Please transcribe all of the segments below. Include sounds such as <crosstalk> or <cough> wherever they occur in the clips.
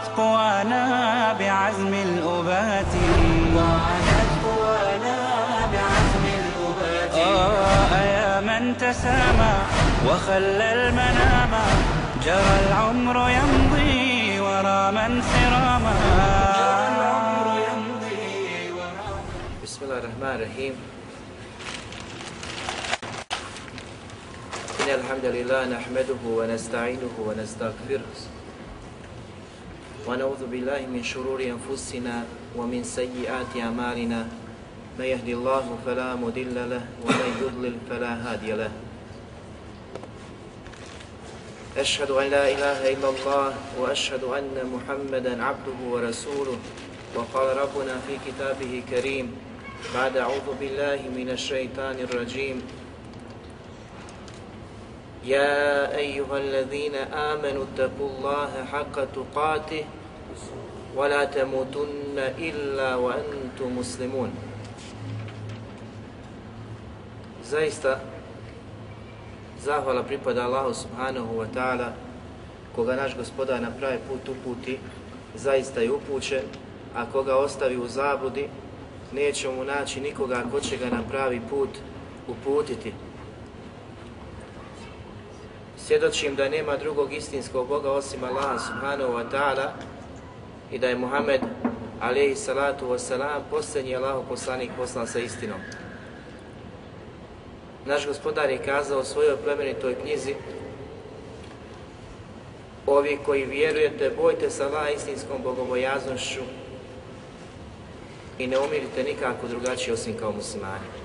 وعادت قوانا بعزم الأبات. وعادت قوانا بعزم الأبات. آه يا من تسامى وخلى المنام. جرى العمر يمضي ورا من سراما. جرى العمر يمضي ورا بسم الله الرحمن الرحيم. إن الحمد لله نحمده ونستعينه ونستغفره. ونعوذ بالله من شرور أنفسنا ومن سيئات أعمالنا. من يهدي الله فلا مضل له ومن يضلل فلا هادي له. أشهد أن لا إله إلا الله وأشهد أن محمدا عبده ورسوله. وقال ربنا في كتابه كريم بعد أعوذ بالله من الشيطان الرجيم. يا أيها الذين آمنوا اتقوا الله حق تقاته ولا تموتن إلا وأنتم مسلمون Zaista, zahvala pripada Allahu subhanahu wa ta'ala, koga naš gospodar na pravi put uputi, zaista je upućen, a koga ostavi u zabludi, neće mu naći nikoga ko će ga na pravi put uputiti. Svjedočim da nema drugog istinskog Boga osim Allaha subhanahu wa ta'ala i da je Muhammed alaihi salatu wa salam posljednji Allahov poslanik poslan sa istinom. Naš gospodar je kazao u svojoj plemenitoj knjizi Ovi koji vjerujete, bojte se Allah istinskom bogobojaznošću i ne umirite nikako drugačije osim kao muslimani.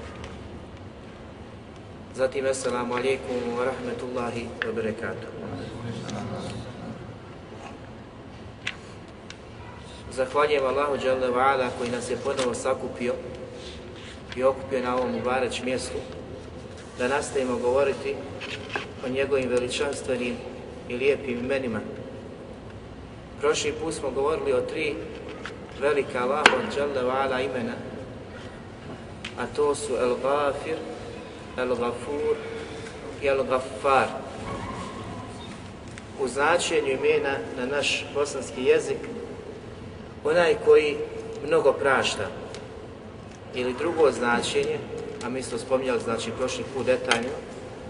Zatim, assalamu alaikum wa rahmetullahi wa barakatuh. Zahvaljujem Allahu Đalla Vala ala koji nas je ponovo sakupio i okupio na ovom Mubarać mjestu da nastavimo govoriti o njegovim veličanstvenim i lijepim imenima. Prošli put smo govorili o tri velika Allahu Đalla Vala ala imena, a to su El Gafir, El Gafur i El Gafar. U značenju imena na naš bosanski jezik, onaj koji mnogo prašta. Ili drugo značenje, a mi smo spominjali znači prošli put detaljno,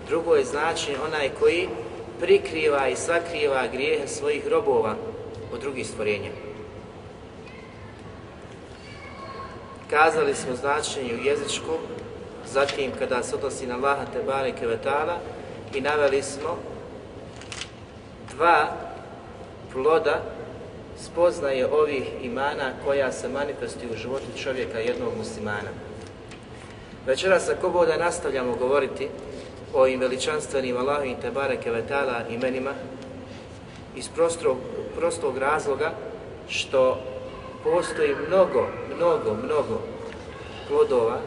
drugo je značenje onaj koji prikriva i sakriva grijehe svojih robova od drugih stvorenja. Kazali smo značenje u jezičkom, zatim kada se odnosi na Allaha te bareke i naveli smo dva ploda spoznaje ovih imana koja se manifestuju u životu čovjeka jednog muslimana. Večeras ako boda nastavljamo govoriti o ovim veličanstvenim Allahovim te bareke vetala imenima iz prostog, prostog razloga što postoji mnogo, mnogo, mnogo plodova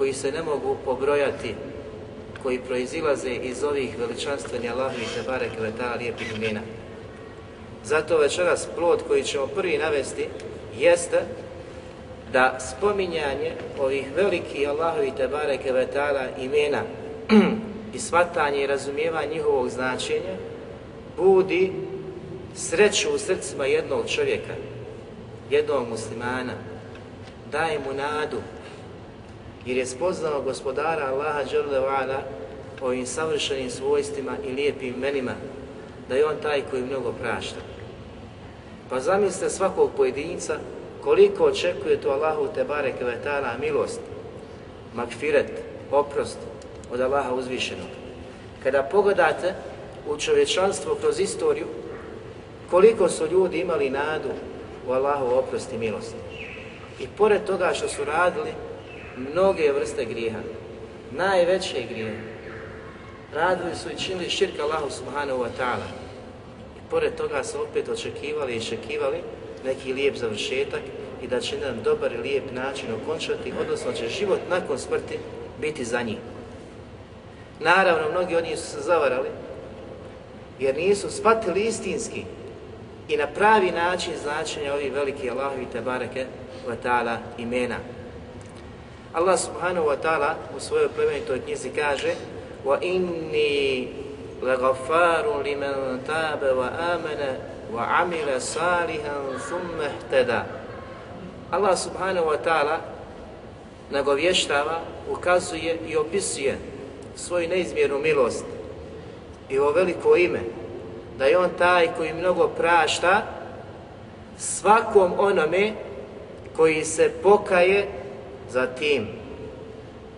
koji se ne mogu pobrojati, koji proizilaze iz ovih veličanstvenih Allahovi te Kvetala lijepih imena. Zato večeras plod koji ćemo prvi navesti jeste da spominjanje ovih velikih Allahovi te Kvetala imena <clears throat> i svatanje i razumijevanje njihovog značenja budi sreću u srcima jednog čovjeka, jednog muslimana, daje mu nadu, jer je spoznao gospodara Allaha Đerlevala ovim savršenim svojstvima i lijepim imenima, da je on taj koji mnogo prašta. Pa zamislite svakog pojedinca koliko očekuje to Allahu te bareke vetala milost, makfiret, oprost od Allaha uzvišenog. Kada pogledate u čovječanstvo kroz istoriju, koliko su ljudi imali nadu u Allahu oprost i milost. I pored toga što su radili mnoge vrste grijeha, najveće grijehe, radili su i činili širka Allahu subhanahu wa ta'ala. I pored toga su opet očekivali i očekivali neki lijep završetak i da će nam dobar i lijep način okončati, odnosno će život nakon smrti biti za njih. Naravno, mnogi od njih su se zavarali, jer nisu shvatili istinski i na pravi način značenja ovih veliki Allahovi Tebareke wa ta'ala imena. Allah subhanahu wa ta'ala u svojoj plemenitoj knjizi kaže وَإِنِّي لَغَفَارٌ لِمَنْ تَابَ وَآمَنَ وَعَمِلَ صَالِحًا ثُمَّ اهْتَدَى Allah subhanahu wa ta'ala nagovještava, ukazuje i opisuje svoju neizmjernu milost i ovo veliko ime, da je on taj koji mnogo prašta svakom onome koji se pokaje Zatim,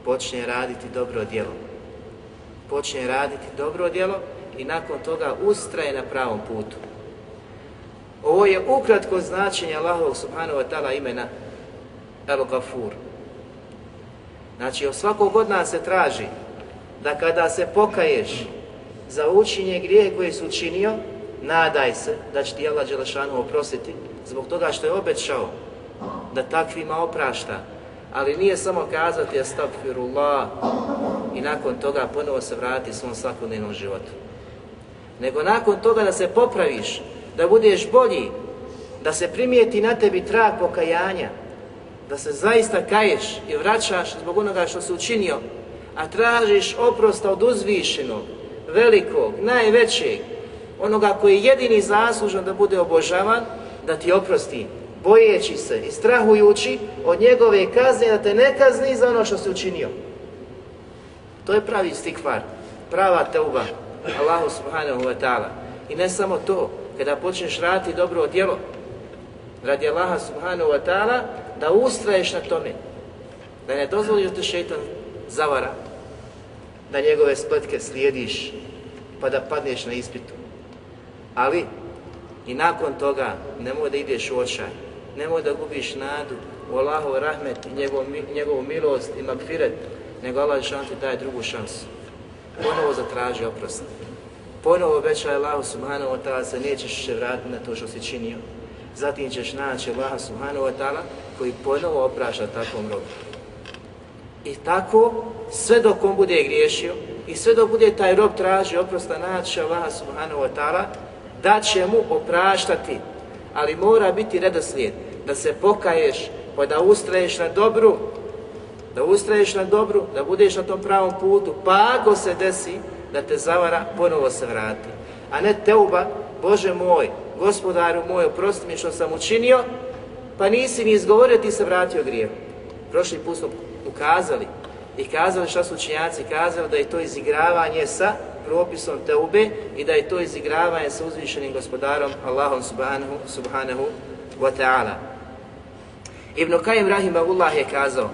počne raditi dobro djelo. Počne raditi dobro djelo i nakon toga ustraje na pravom putu. Ovo je ukratko značenje Allahovog subhanahu wa ta'ala imena El Gafur. Znači, od svakog od nas se traži da kada se pokaješ za učinje grije koje su učinio, nadaj se da će ti Allah Đelešanu oprostiti zbog toga što je obećao da takvima oprašta. Ali nije samo kazati astagfirullah i nakon toga ponovo se vrati svom svakodnevnom životu. Nego nakon toga da se popraviš, da budeš bolji, da se primijeti na tebi trag pokajanja, da se zaista kaješ i vraćaš zbog onoga što si učinio, a tražiš oprosta od uzvišenog, velikog, najvećeg, onoga koji je jedini zaslužan da bude obožavan, da ti oprosti, bojeći se i strahujući od njegove kazne, da te ne kazni za ono što si učinio. To je pravi stikvar, prava teuba, Allahu subhanahu wa ta'ala. I ne samo to, kada počneš raditi dobro djelo, radi Allaha subhanahu wa ta'ala, da ustraješ na tome, da ne dozvoliš da te šeitan zavara, da njegove spletke slijediš, pa da padneš na ispitu. Ali, i nakon toga, nemoj da ideš u očaj, nemoj da gubiš nadu u Allahov rahmet i njegov, njegovu milost i magfiret, nego Allah šan ti daje drugu šansu. Ponovo zatraži oprost. Ponovo obećaj Allah subhanahu wa ta'ala se nećeš se vratiti na to što si činio. Zatim ćeš naći Allah subhanahu wa ta'ala koji ponovo oprašta takvom robu. I tako, sve dok on bude griješio i sve dok bude taj rob tražio oprosta naći Allah subhanahu wa ta'ala, da će mu opraštati. Ali mora biti redoslijed, da se pokaješ, pa da ustraješ na dobru, da ustraješ na dobru, da budeš na tom pravom putu, pa ako se desi da te zavara, ponovo se vrati. A ne teuba, Bože moj, gospodaru moj, oprosti mi što sam učinio, pa nisi mi izgovorio, ti se vratio grijeh. Prošli put smo ukazali i kazali šta su učinjaci kazali da je to izigravanje sa propisom teube i da je to izigravanje sa uzvišenim gospodarom Allahom subhanahu, subhanahu wa ta'ala. Ibn Kajim Rahimahullah je kazao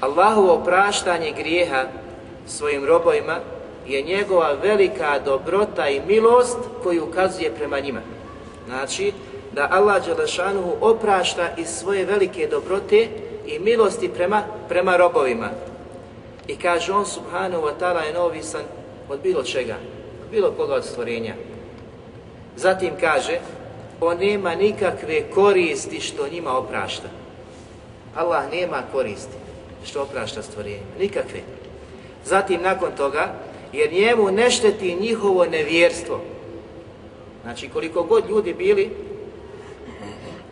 Allahovo praštanje grijeha svojim robovima je njegova velika dobrota i milost koju ukazuje prema njima. Znači, da Allah Đelešanuhu oprašta iz svoje velike dobrote i milosti prema, prema robovima. I kaže on subhanahu wa ta'ala je neovisan od bilo čega, od bilo koga od stvorenja. Zatim kaže, on nema nikakve koristi što njima oprašta. Allah nema koristi što oprašta stvorenje, nikakve. Zatim nakon toga, jer njemu ne šteti njihovo nevjerstvo. Znači koliko god ljudi bili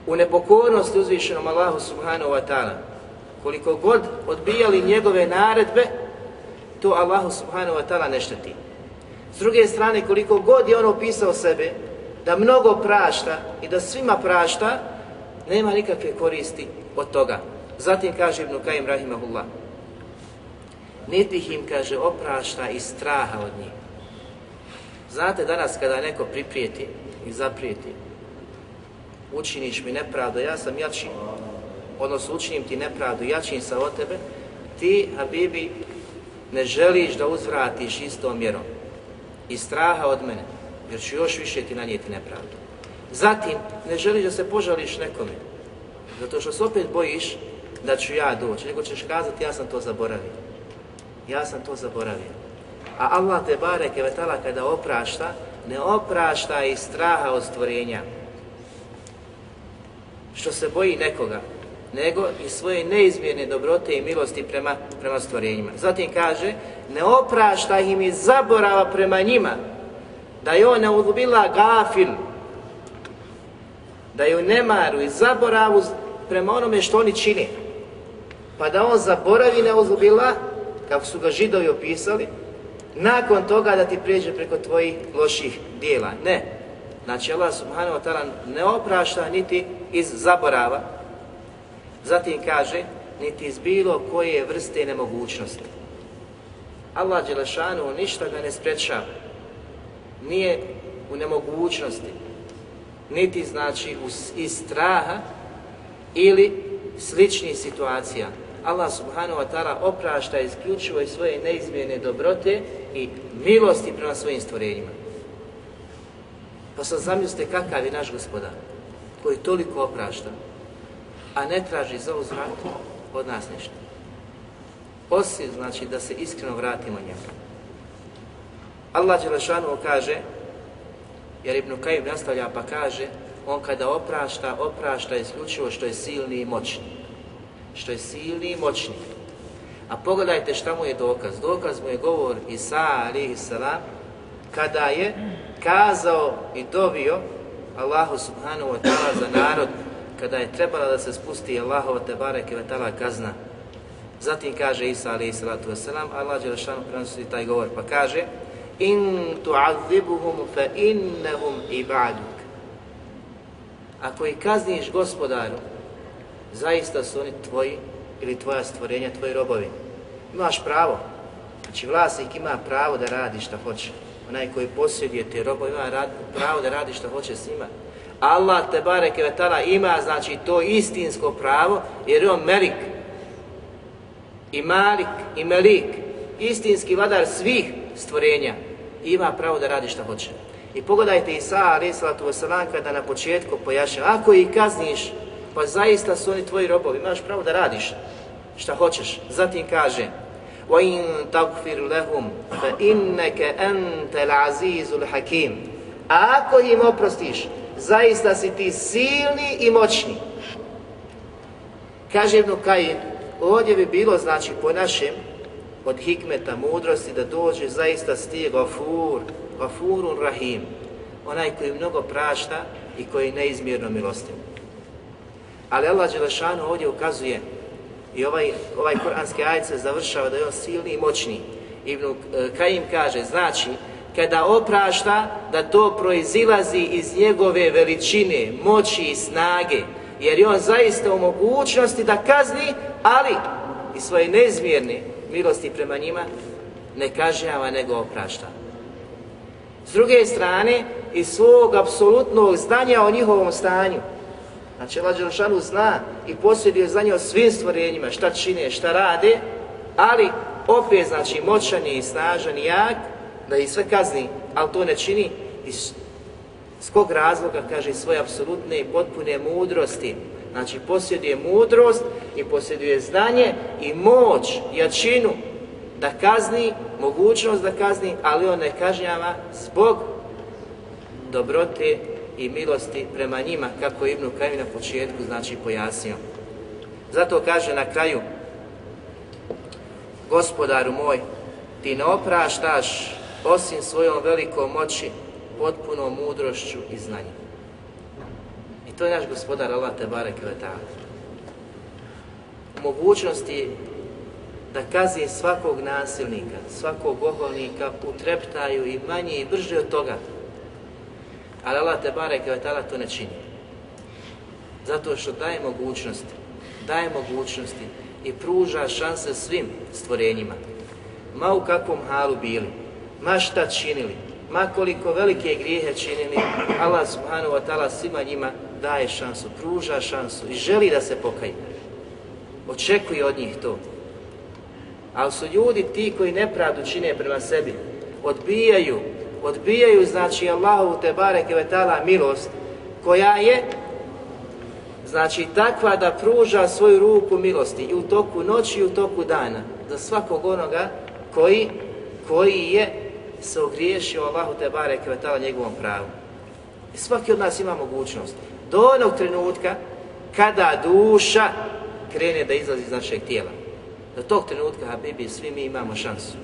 u nepokornosti uzvišenom Allahu subhanahu wa ta'ala, koliko god odbijali njegove naredbe, to Allahu subhanahu wa ta'ala ne šteti. S druge strane, koliko god je on opisao sebe, da mnogo prašta i da svima prašta, nema nikakve koristi od toga. Zatim kaže Ibn Kajim Rahimahullah, niti im, kaže, oprašta i straha od njih. Znate, danas kada neko priprijeti i zaprijeti, učiniš mi nepravdu, ja sam jači, odnosno učinim ti nepravdu, jačim sa od tebe, ti, Habibi, ne želiš da uzvratiš istom mjerom i straha od mene, jer ću još više ti nanijeti nepravdu. Zatim, ne želiš da se požališ nekome, zato što se opet bojiš da ću ja doći, nego ćeš kazati ja sam to zaboravio. Ja sam to zaboravio. A Allah te bareke vetala kada oprašta, ne oprašta iz straha od stvorenja, što se boji nekoga, nego i svoje neizmjerne dobrote i milosti prema, prema stvorenjima. Zatim kaže, ne oprašta im i zaborava prema njima, da je on neudubila gafil, da je u nemaru i zaboravu prema onome što oni čine. Pa da on zaboravi neudubila, kako su ga židovi opisali, nakon toga da ti prijeđe preko tvojih loših dijela. Ne. Znači Allah subhanahu wa ta'ala ne oprašta niti iz zaborava. Zatim kaže, niti iz bilo koje vrste nemogućnosti. Allah Đelešanu ništa ga ne sprečava. Nije u nemogućnosti. Niti znači iz straha ili sličnih situacija. Allah subhanahu wa ta'ala oprašta isključivo iz svoje neizmjene dobrote i milosti prema svojim stvorenjima. Pa sad zamislite kakav je naš gospodar, koji toliko oprašta, a ne traži za uzvrat od nas ništa. Osim znači da se iskreno vratimo njemu. Allah Đelešanu kaže, jer Ibn Kajim nastavlja pa kaže, on kada oprašta, oprašta isključivo što je silni i moćni. Što je silni i moćni. A pogledajte šta mu je dokaz. Dokaz mu je govor Isa alihi salam kada je kazao i dovio Allahu subhanahu wa ta'ala za narod kada je trebala da se spusti Allahova te kevetala kazna. Zatim kaže Isa alaihi salatu wasalam, Allah Đelešanu prenosi taj govor pa kaže In tu'azibuhum fa innahum ibaduk. Ako ih kazniš gospodaru, zaista su oni tvoji ili tvoja stvorenja, tvoji robovi. Imaš pravo. Znači vlasnik ima pravo da radi šta hoće. Onaj koji posjeduje te robove ima pravo da radi šta hoće s njima. Allah te bareke vetala ima znači to istinsko pravo jer je on melik i malik i melik istinski vladar svih stvorenja ima pravo da radi šta hoće. I pogledajte Isa alaih salatu wasalam kada na početku pojašnja ako ih kazniš pa zaista su oni tvoji robovi, imaš pravo da radiš šta hoćeš. Zatim kaže وَإِن تَغْفِرْ لَهُمْ فَإِنَّكَ أَنْتَ الْعَزِيزُ الْحَكِيمُ Ako im oprostiš, zaista si ti silni i moćni. Kaže Ibnu Kajin, ovdje bi bilo, znači, po našem, od hikmeta, mudrosti, da dođe zaista stije Gafur, Gafurun Rahim, onaj koji mnogo prašta i koji je neizmjerno milostiv. Ali Allah Đelešanu ovdje ukazuje i ovaj, ovaj koranski ajet se završava da je on silni i moćni. Ibn e, Kajim kaže, znači, kada oprašta, da to proizilazi iz njegove veličine, moći i snage, jer je on zaista u mogućnosti da kazni, ali i svoje neizmjerne milosti prema njima ne kažnjava, nego oprašta. S druge strane, iz svog apsolutnog znanja o njihovom stanju, Znači Allah Đelšanu zna i posjeduje znanje o svim stvorenjima šta čine, šta rade, ali opet znači moćan je i snažan i jak da ih sve kazni, ali to ne čini iz s kog razloga, kaže, svoje apsolutne i potpune mudrosti. Znači posjeduje mudrost i posjeduje znanje i moć, jačinu da kazni, mogućnost da kazni, ali on ne kažnjava zbog dobrote i milosti prema njima, kako je Ibnu Kajim na početku znači pojasnio. Zato kaže na kraju, gospodaru moj, ti ne opraštaš osim svojom velikom moći, potpunom mudrošću i znanjem. I to je naš gospodar Allah te barek U mogućnosti da kazi svakog nasilnika, svakog oholnika u treptaju i manje i brže od toga, Ali Allah te barek to ne čini. Zato što daje mogućnosti, daje mogućnosti i pruža šanse svim stvorenjima. Ma u kakvom halu bili, ma šta činili, ma koliko velike grijehe činili, Allah subhanahu wa ta'ala svima njima daje šansu, pruža šansu i želi da se pokaju. Očekuje od njih to. Ali su ljudi ti koji nepravdu čine prema sebi, odbijaju odbijaju znači Allahu te bareke ve taala milost koja je znači takva da pruža svoju ruku milosti i u toku noći i u toku dana za svakog onoga koji koji je se ogriješio Allahu te bareke vetala njegovom pravu. I svaki od nas ima mogućnost. Do onog trenutka kada duša krene da izlazi iz našeg tijela. Do tog trenutka, Habibi, svi mi imamo šansu.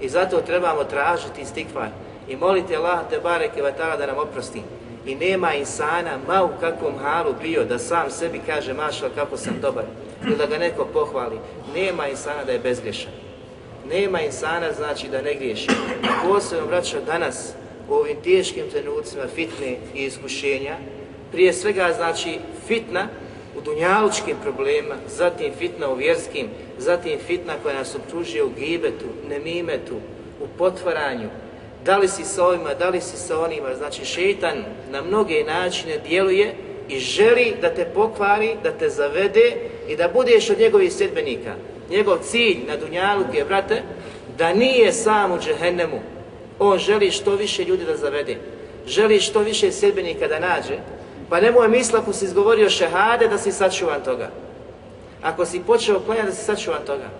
I zato trebamo tražiti istikvar i moliti Allah te bareke vetala da nam oprosti. I nema insana, ma u kakvom halu bio, da sam sebi kaže mašal kako sam dobar, ili da ga neko pohvali. Nema insana da je bezgrešan. Nema insana znači da ne griješi. Posebno, braćo, danas, u ovim teškim trenucima fitne i iskušenja, prije svega znači fitna u dunjalučkim problemima, zatim fitna u vjerskim, zatim fitna koja nas obtužuje u gibetu, nemimetu, u potvaranju, da li si sa ovima, da li si sa onima, znači šeitan na mnoge načine djeluje i želi da te pokvari, da te zavede i da budeš od njegovih sedbenika. Njegov cilj na Dunjaluku je, brate, da nije sam u džehennemu. On želi što više ljudi da zavede. Želi što više sedbenika da nađe. Pa nemoj misla ako si izgovorio šehade da si sačuvan toga. Ako si počeo klanjati da si sačuvan toga.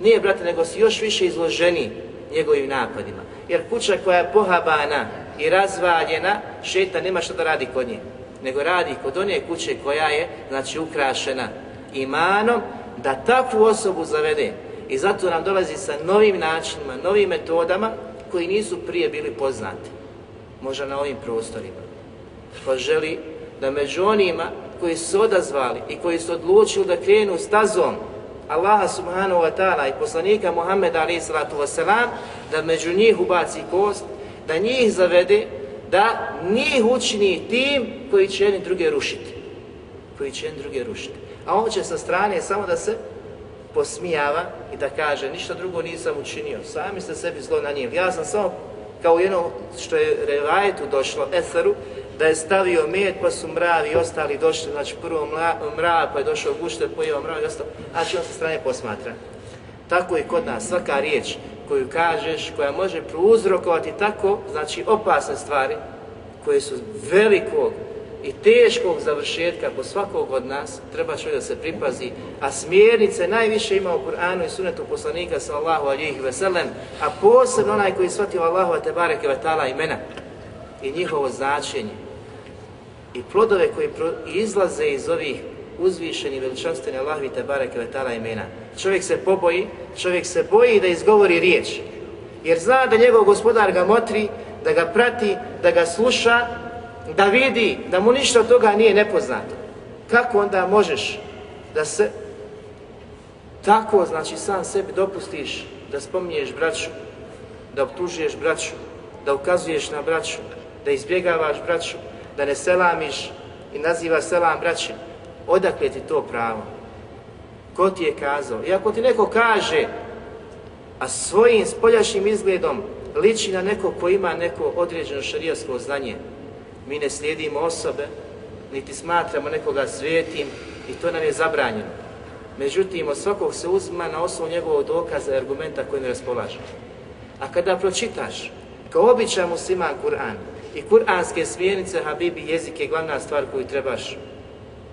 Nije, brate, nego si još više izloženi njegovim napadima. Jer kuća koja je pohabana i razvaljena, šeta nema što da radi kod nje. Nego radi kod one kuće koja je, znači, ukrašena imanom, da takvu osobu zavede. I zato nam dolazi sa novim načinima, novim metodama koji nisu prije bili poznati. Možda na ovim prostorima. Pa želi da među onima koji su odazvali i koji su odlučili da krenu stazom Allaha subhanahu wa ta'ala i poslanika Muhammeda alaihi salatu wasalam, da među njih ubaci kost, da njih zavede, da njih učini tim koji će jedni druge rušiti. Koji će jedni druge rušiti. A on će sa strane samo da se posmijava i da kaže ništa drugo nisam učinio, sami ste sebi zlo na njim. Ja sam samo kao jedno što je revajetu došlo, Etheru, da je stavio med pa su mravi i ostali došli, znači prvo mrav pa je došao gušter, pojeo mrav i ostalo, a znači, on sa strane posmatra. Tako i kod nas, svaka riječ koju kažeš, koja može prouzrokovati tako, znači opasne stvari, koje su velikog i teškog završetka po svakog od nas, treba čovjek da se pripazi, a smjernice najviše ima u Kur'anu i sunetu poslanika sallahu alihi veselem, a posebno onaj koji shvatio Allahu te bareke ve imena i njihovo značenje i plodove koji izlaze iz ovih uzvišeni veličanstveni Allahovi te bareke ve imena. Čovjek se poboji, čovjek se boji da izgovori riječ, jer zna da njegov gospodar ga motri, da ga prati, da ga sluša, da vidi da mu ništa od toga nije nepoznato. Kako onda možeš da se tako, znači sam sebi dopustiš da spominješ braću, da optužuješ braću, da ukazuješ na braću, da izbjegavaš braću, da ne selamiš i nazivaš selam braći, odakle ti to pravo? Ko ti je kazao? I ako ti neko kaže, a svojim spoljašnjim izgledom liči na neko ko ima neko određeno šarijasko znanje, mi ne slijedimo osobe, niti smatramo nekoga svetim i to nam je zabranjeno. Međutim, od svakog se uzma na osnovu njegovog dokaza i argumenta koji ne raspolaže. A kada pročitaš, kao običan musliman Kur'an, i kuranske smjernice, Habibi, jezik je glavna stvar koju trebaš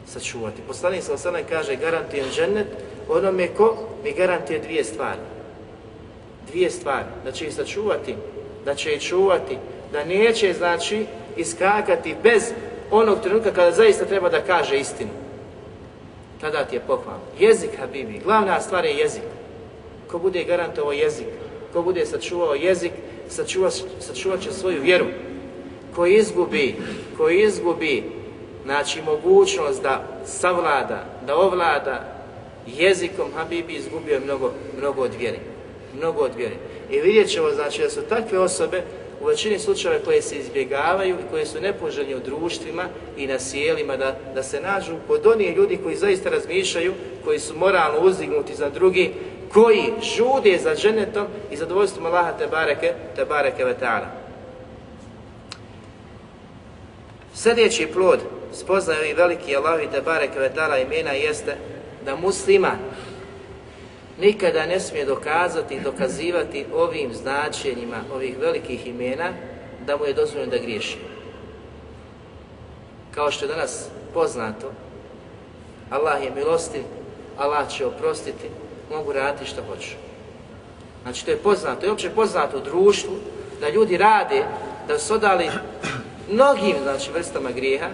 sačuvati. Poslanik sa osanem kaže, garantujem džennet onome ko mi garantuje dvije stvari. Dvije stvari, da će ih sačuvati, da će ih čuvati, da neće, znači, iskakati bez onog trenutka kada zaista treba da kaže istinu. Tada ti je pohvalno. Jezik, Habibi, glavna stvar je jezik. Ko bude garantovao jezik, ko bude sačuvao jezik, sačuva, sačuvat će svoju vjeru ko izgubi, ko izgubi, znači mogućnost da savlada, da ovlada jezikom Habibi izgubio mnogo, mnogo od vjeri. Mnogo od vjeri. I vidjet ćemo, znači, da su takve osobe u većini slučajeva koje se izbjegavaju i koje su nepoželjni u društvima i na sjelima, da, da se nađu kod onih ljudi koji zaista razmišljaju, koji su moralno uzdignuti za drugi, koji žude za ženetom i zadovoljstvom Allaha te bareke, te bareke vetara. Sljedeći plod spoznaju i veliki Allahi te bareke vetara imena jeste da muslima nikada ne smije dokazati i dokazivati ovim značenjima ovih velikih imena da mu je dozvoljeno da griješi. Kao što je danas poznato, Allah je milostiv, Allah će oprostiti, mogu raditi što hoću. Znači to je poznato, je uopće poznato u društvu da ljudi rade, da su odali mnogim znači, vrstama grijeha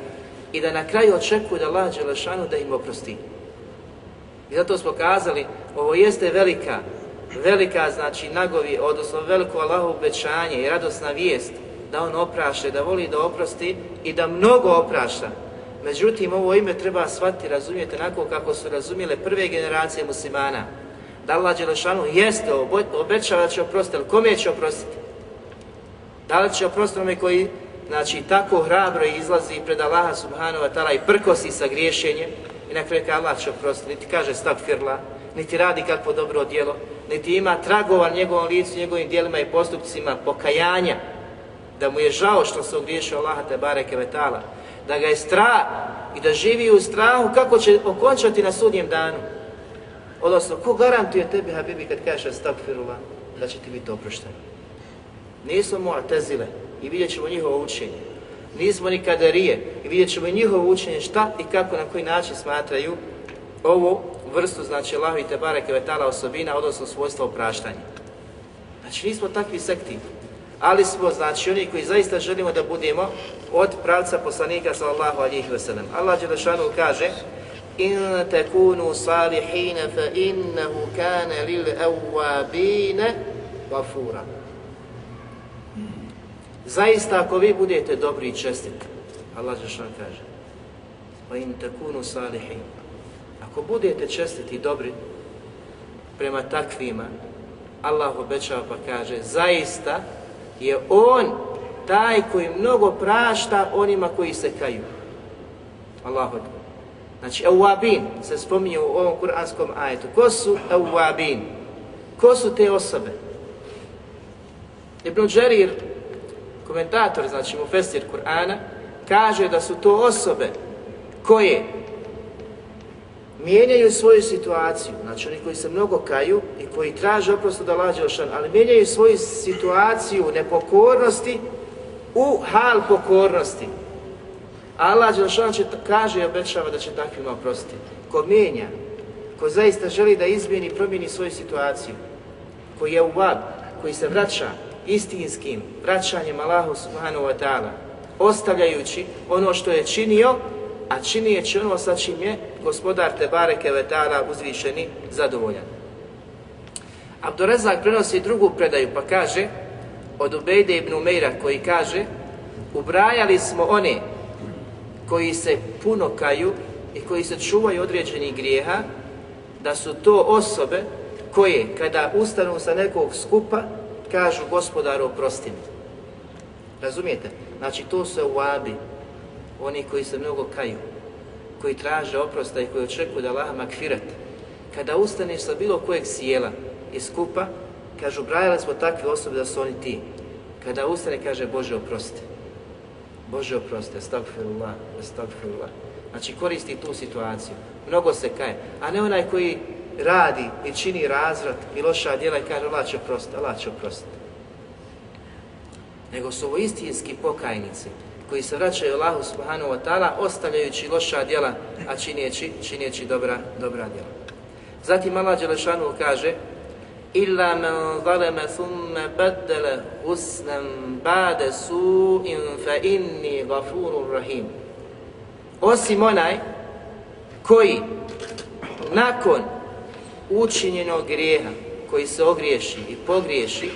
i da na kraju očekuju da Allah Đelešanu da im oprosti. I zato smo kazali, ovo jeste velika, velika znači nagovi, odnosno veliko Allahu obećanje i radosna vijest da on opraše, da voli da oprosti i da mnogo oprašta. Međutim, ovo ime treba shvatiti, razumijete, onako kako su razumijele prve generacije muslimana. Da Allah Đelešanu jeste, obećava da će oprostiti, ali kome će oprostiti? Da li će oprostiti onome koji znači, tako hrabro izlazi pred Allaha subhanahu wa ta'ala i prkosi sa griješenjem i na kraju kaže Allah će oprostiti, niti kaže firla, niti radi kakvo dobro djelo, niti ima tragova njegovom licu, njegovim djelima i postupcima pokajanja, da mu je žao što se ogriješio Allaha te bareke vetala, da ga je strah i da živi u strahu kako će okončati na sudnjem danu. Odnosno, ko garantuje tebi, Habibi, kad kažeš astagfirullah, da će ti biti oprošteno? Nismo atezile i vidjet ćemo njihovo učenje. Nismo ni kaderije i vidjet ćemo njihovo učenje šta i kako, na koji način smatraju ovu vrstu, znači Allahu i Tebare Kevetala osobina, odnosno svojstva opraštanja. Znači nismo takvi sekti, ali smo znači oni koji zaista želimo da budemo od pravca poslanika sallallahu alihi wasallam. Allah Đelešanu kaže In tekunu salihine fa innehu kane lil awwabine gafura. Zaista ako vi budete dobri i čestiti, Allah Žešan kaže pa in takunu salihin. Ako budete čestiti i dobri prema takvima, Allah obećava pa kaže zaista je On taj koji mnogo prašta onima koji se kaju. Allah Znači, Ewabin se spominje u ovom kuranskom ajetu. Ko su Ewabin? Ko su te osobe? Ibn Đerir, komentator, znači mu fesir Kur'ana, kaže da su to osobe koje mijenjaju svoju situaciju, znači oni koji se mnogo kaju i koji traže oprosto da lađe ošan, ali mijenjaju svoju situaciju nepokornosti u hal pokornosti. Allah Đelšan će kaže i obećava da će takvima oprostiti. Ko mijenja, ko zaista želi da izmijeni promijeni svoju situaciju, koji je u vab, koji se vraća istinskim vraćanjem Allahu subhanahu wa ta'ala, ostavljajući ono što je činio, a činijeći ono sa čim je gospodar Tebare ta'ala uzvišeni zadovoljan. Abdurezak prenosi drugu predaju pa kaže od Ubejde ibn Umeira koji kaže ubrajali smo one koji se puno kaju i koji se čuvaju određenih grijeha da su to osobe koje kada ustanu sa nekog skupa kažu gospodaru oprosti mi. Razumijete? Znači to su uabi, oni koji se mnogo kaju, koji traže oprosta i koji očekuju da Allah makfirat. Kada ustaneš sa bilo kojeg sjela i skupa, kažu, brajali smo takve osobe da su oni ti. Kada ustane, kaže, Bože oprosti. Bože oprosti, astagfirullah, astagfirullah. Znači koristi tu situaciju. Mnogo se kaje. A ne onaj koji radi i čini razvrat i loša djela i kaže Allah će oprostiti, Allah će oprostiti. Nego su ovo istinski pokajnici koji se vraćaju Allahu subhanahu wa ta'ala ostavljajući loša djela, a činjeći, činjeći dobra, dobra djela. Zatim Allah Đelešanu kaže Illa man zaleme thumme baddele husnem bade su'in fa inni gafurur rahim. Osim onaj koji nakon učinjenog grijeha, koji se ogriješi i pogriješi,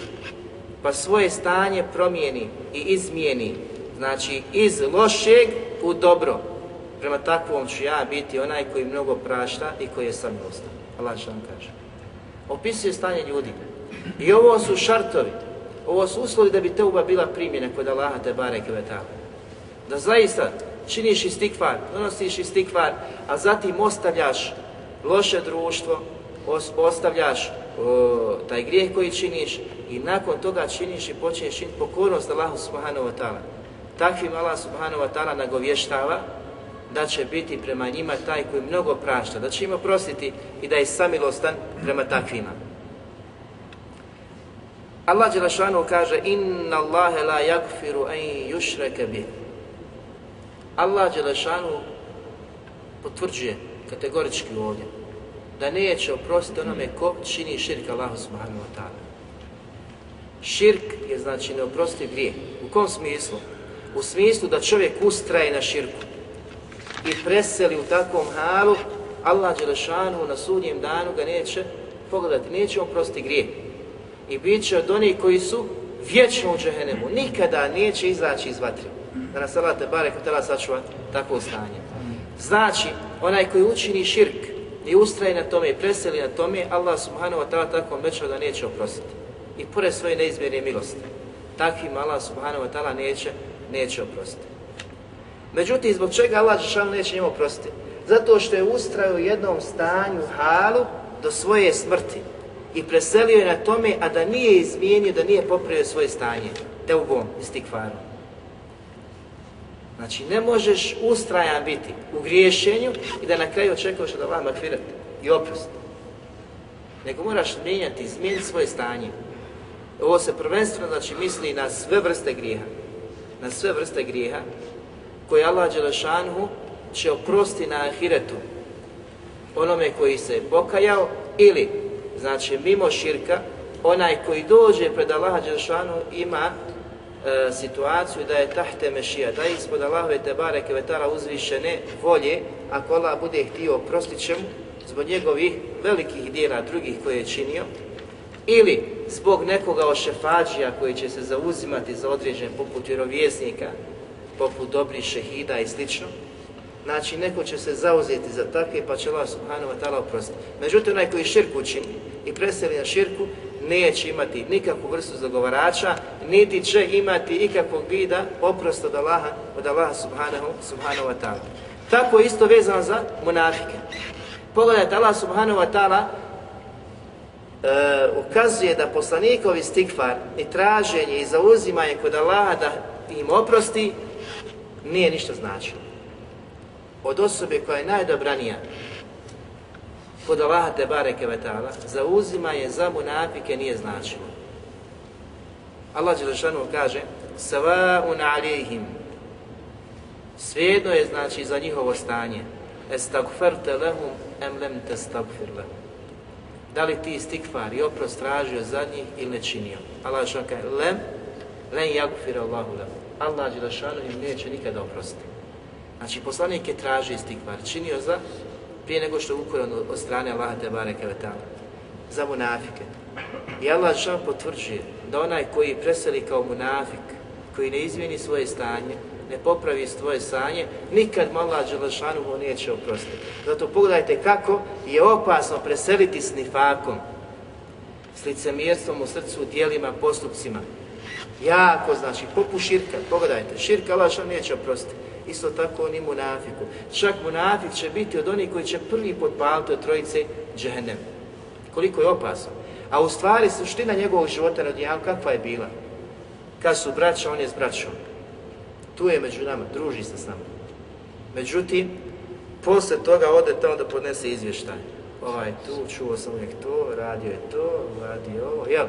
pa svoje stanje promijeni i izmijeni znači iz lošeg u dobro. Prema takvom ću ja biti onaj koji mnogo prašta i koji je samilostan. Allah što vam kaže. Opisuje stanje ljudi. I ovo su šartovi, ovo su uslovi da bi te uba bila primjena kod Allaha te barek i Da zaista činiš istikvar, donosiš istikvar, a zatim ostavljaš loše društvo, ostavljaš o, taj grijeh koji činiš i nakon toga činiš i počneš činiti pokornost Allahu subhanahu wa ta'ala takvim Allah subhanahu wa ta'ala nagovještava da će biti prema njima taj koji mnogo prašta, da će im oprostiti i da je samilostan prema takvima. Allah Đelešanu kaže Inna Allahe la yakfiru an yushreke bih. Allah Đelešanu potvrđuje kategorički ovdje da neće oprostiti onome ko čini širk Allahu subhanahu wa ta'ala. Širk je znači neoprostiv grijeh. U kom smislu? U smislu da čovjek ustraje na širku i preseli u takvom halu, Allah Đelešanu na sudnjem danu ga neće pogledati, neće oprostiti grijeh. I bit će od onih koji su vječno u džehennemu, nikada neće izaći iz vatre. Da nas Allah te barek tela sačuva takvo stanje. Znači, onaj koji učini širk i ustraje na tome i preseli na tome, Allah subhanahu wa ta'ala tako obećao da neće oprostiti. I pored svoje neizmjerne milosti. Takvim Allah subhanahu wa ta'ala neće, neće oprostiti. Međutim, zbog čega Allah Žešanu neće njemu oprostiti? Zato što je ustrajao u jednom stanju, halu, do svoje smrti. I preselio je na tome, a da nije izmijenio, da nije popravio svoje stanje. Te u bom, istikvaru. Znači, ne možeš ustrajan biti u griješenju i da na kraju očekuješ da Allah makfirat i oprost. Nego moraš mijenjati, izmijeniti svoje stanje. Ovo se prvenstveno znači, misli na sve vrste grijeha. Na sve vrste grijeha koje Allah Đelešanhu će oprosti na ahiretu onome koji se pokajao ili, znači, mimo širka, onaj koji dođe pred Allaha Đelšanu ima e, situaciju da je tahte mešija, da je ispod Allahove Tebare Kevetara uzvišene volje, ako Allah bude htio oprostit će mu zbog njegovih velikih dijela drugih koje je činio, ili zbog nekoga ošefađija koji će se zauzimati za određen poput vjerovjesnika, poput dobrih šehida i slično, Znači, neko će se zauzeti za takve, pa će Allah subhanahu wa ta'ala oprostiti. Međutim, onaj koji širku učini i preseli na širku, neće imati nikakvu vrstu zagovarača, niti će imati ikakvog vida oprosta od Allaha, od Allaha subhanahu, subhanahu wa ta'ala. Tako je isto vezano za munafike. Pogledajte, Allah subhanahu wa ta'ala e, ukazuje da poslanikovi stikfar i traženje i zauzimanje kod Allaha da im oprosti, nije ništa značilo od osobe koja je najdobranija kod Allaha te bareke ve ta'ala, zauzima je za munafike nije značilo. Allah dželešanu kaže Sava'un alihim Svejedno je znači za njihovo stanje Estagferte lehum em lem testagfir lehum Da li ti istikfar i oprost tražio za njih ili ne činio? Allah Đelešanu kaže Lem, len jagfir Allahu lehum Allah Đelešanu im neće nikada oprostiti. Znači, poslanik je tražio istikvar, činio za, prije nego što je ukoran od strane Allaha te bareke vetala, za munafike. I Allah što potvrđuje da onaj koji preseli kao munafik, koji ne izmijeni svoje stanje, ne popravi svoje stanje, nikad mu Allah Đelešanu mu neće oprostiti. Zato pogledajte kako je opasno preseliti s nifakom, s licemjerstvom u srcu, dijelima, postupcima. Jako, znači, poput širka, pogledajte, širka Allah što neće oprostiti isto tako ni munafiku. Čak munafik će biti od onih koji će prvi potpaliti od trojice džehennem. Koliko je opasno. A u stvari suština njegovog života na dijalu kakva je bila? Kad su braća, on je s braćom. Tu je među nama, druži se s nama. Međutim, posle toga ode tamo da podnese izvještaj. Ovaj tu, čuo sam uvijek to, radio je to, radio ovo, jel?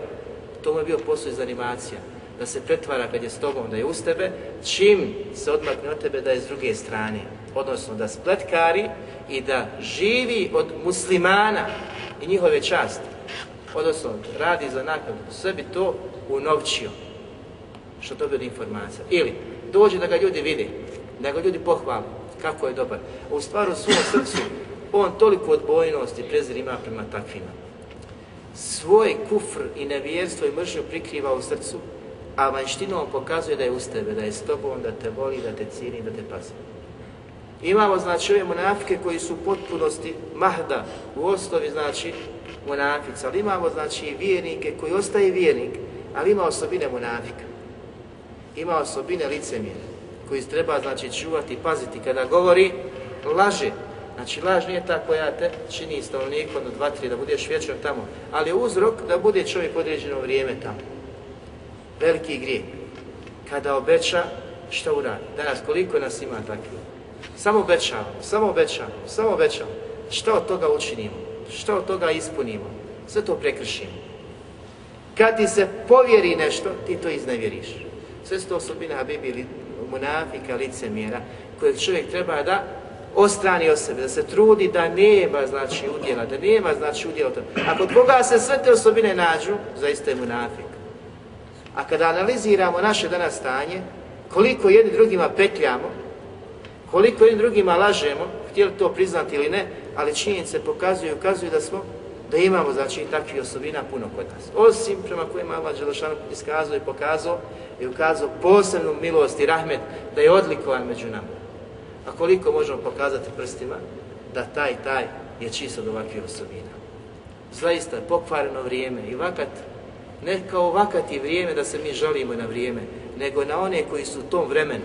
To mu je bio posao iz animacija da se pretvara kad je s tobom, da je uz tebe, čim se odmakne od tebe da je s druge strane. Odnosno da spletkari i da živi od muslimana i njihove časti. Odnosno radi za naknadu sebi to unovčio. Što dobio informacija. Ili dođe da ga ljudi vide, da ga ljudi pohvali kako je dobar. A u stvaru svom srcu on toliko odbojnosti prezir ima prema takvima. Svoj kufr i nevjerstvo i mržnju prikriva u srcu, a vanjštinom pokazuje da je uz tebe, da je s tobom, da te voli, da te cijeni, da te pazi. Imamo znači ove munafike koji su u potpunosti mahda, u osnovi znači munafica, ali imamo znači vjernike koji ostaje vjernik, ali ima osobine munafika. Ima osobine licemjera koji treba znači čuvati paziti kada govori laže. Znači laž nije ta koja te čini stanovnikom od dva, tri, da budeš vječno tamo, ali je uzrok da bude čovjek određeno vrijeme tamo veliki grijeh. Kada obeća, što uradi? Danas, koliko nas ima takvi? Samo obećamo, samo obećamo, samo obećamo. Što od toga učinimo? Što od toga ispunimo? Sve to prekršimo. Kad ti se povjeri nešto, ti to iznevjeriš. Sve su to osobine Habibi, munafika, licemjera, kojeg čovjek treba da ostrani od sebe, da se trudi da nema znači udjela, da nema znači udjela. Ako koga se sve te osobine nađu, zaista je munafik A kada analiziramo naše danas stanje, koliko jedni drugima petljamo, koliko jedni drugima lažemo, htjeli to priznati ili ne, ali činjenice pokazuju i ukazuju da smo da imamo znači takvih osobina puno kod nas. Osim prema kojima Allah Đelešanu iskazao i pokazao i ukazao posebnu milost i rahmet da je odlikovan među nama. A koliko možemo pokazati prstima da taj, taj je čist od ovakvih osobina. Zaista je pokvareno vrijeme i vakat, ne kao vakati vrijeme da se mi žalimo na vrijeme, nego na one koji su u tom vremenu,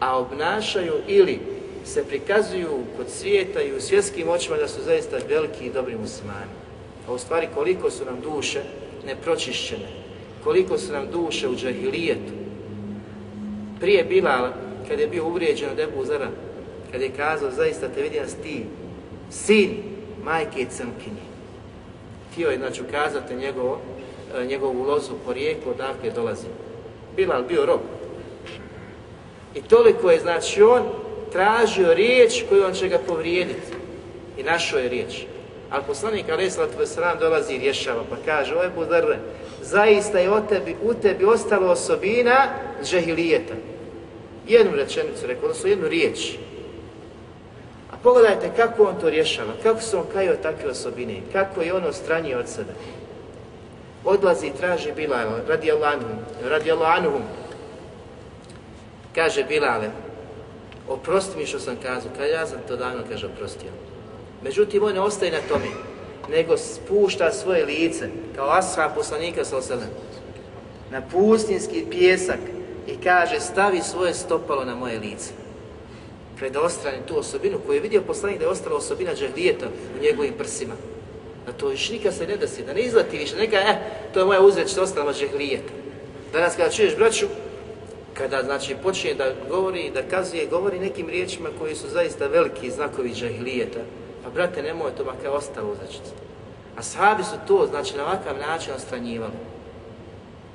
a obnašaju ili se prikazuju kod svijeta i u svjetskim očima da su zaista veliki i dobri muslimani. A u stvari koliko su nam duše nepročišćene, koliko su nam duše u džahilijetu. Prije Bilal, kad je bio uvrijeđen od Ebu Zara, kad je kazao, zaista te vidim ti, sin majke crnkinje. Htio je, znači, ukazati njegovo, E, njegovu lozu po rijeku, odakle dolazi. Bilal bio rob. I toliko je, znači, on tražio riječ koju on će ga povrijediti. I našao je riječ. Ali poslanik Ali Islatu Sram dolazi i rješava, pa kaže, ovo je zaista je o tebi, u tebi ostala osobina džahilijeta. Jednu rečenicu rekao, odnosno jednu riječ. A pogledajte kako on to rješava, kako se on kajao takve osobine, kako je ono ostranio od sebe. Odlazi i traži Bilala, radi Allahanum, radi Allahanum. Kaže Bilale, oprosti mi što sam kazao, kaže ja sam to davno, kaže, oprostio. Međutim, on ne ostaje na tome, nego spušta svoje lice, kao ashab poslanika sa oselem, na pustinski pjesak i kaže, stavi svoje stopalo na moje lice. Predostrani tu osobinu koju je vidio poslanik da je ostala osobina džahlijeta u njegovim prsima. Da to još nikad se ne desi, da ne izleti više, neka, eh, to je moja uzreć, što ostala džahlijeta. Danas kada čuješ braću, kada znači počne da govori, da kazuje, govori nekim riječima koji su zaista veliki znakovi džahilijeta. Pa brate, nemoj to makar ostalo uzrečice. A sahabi su to, znači, na ovakav način ostranjivali.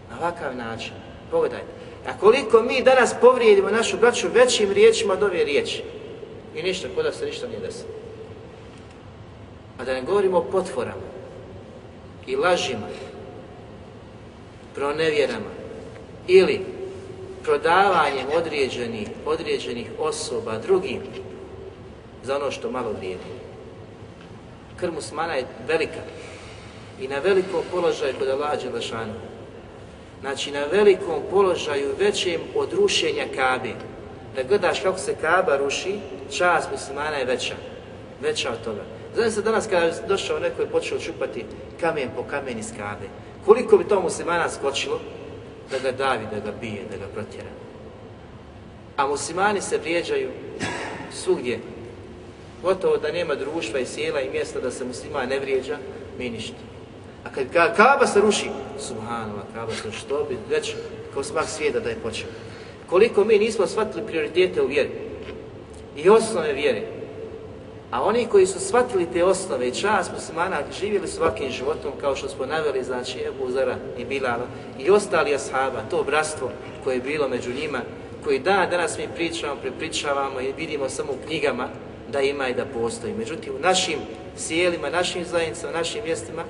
Na ovakav način. Pogledajte. A koliko mi danas povrijedimo našu braću većim riječima od ove riječi. I ništa, kod da se ništa nije desilo. A da ne govorimo o potvorama i lažima, pronevjerama ili prodavanjem određenih, određenih osoba drugim za ono što malo vrijedi. Krv musmana je velika i na velikom položaju kod Allaha Đelešanu. Znači na velikom položaju većem od rušenja Kabe. Da gledaš kako se Kaba ruši, čast muslimana je veća. Veća od toga. Znači se danas kada je došao neko je počeo čupati kamen po kamen iz kade. Koliko bi to muslimana skočilo? da ga davi, da ga bije, da ga protjera. A muslimani se vrijeđaju svugdje. Gotovo da nema društva i sjela i mjesta da se muslima ne vrijeđa, mi ništa. A kad ka, Kaba se ruši, subhanallah, Kaba se što bi već kao smak svijeta da je počeo. Koliko mi nismo shvatili prioritete u vjeri i osnove vjere, A oni koji su shvatili te osnove i čas muslimana živjeli su životom kao što smo naveli, znači Ebu Zara i Bilala i ostali ashaba, to bratstvo koje je bilo među njima, koji da, danas mi pričamo, prepričavamo i vidimo samo u knjigama da ima i da postoji. Međutim, u našim sjelima, našim zajednicama, našim mjestima,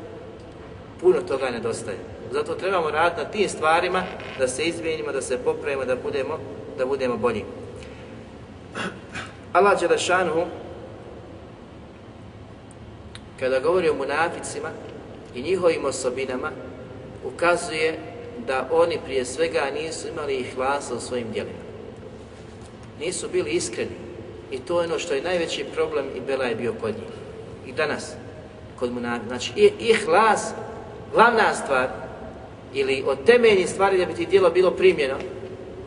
puno toga nedostaje. Zato trebamo raditi na tim stvarima, da se izmijenimo, da se popravimo, da budemo, da budemo bolji. Allah Đelešanu kada govori o munaficima i njihovim osobinama, ukazuje da oni prije svega nisu imali ihlasa u svojim djelima. Nisu bili iskreni. I to je ono što je najveći problem i Bela je bio kod njih. I danas, kod munafica. Znači, ih glas, glavna stvar, ili od temeljnih stvari da bi ti djelo bilo primjeno,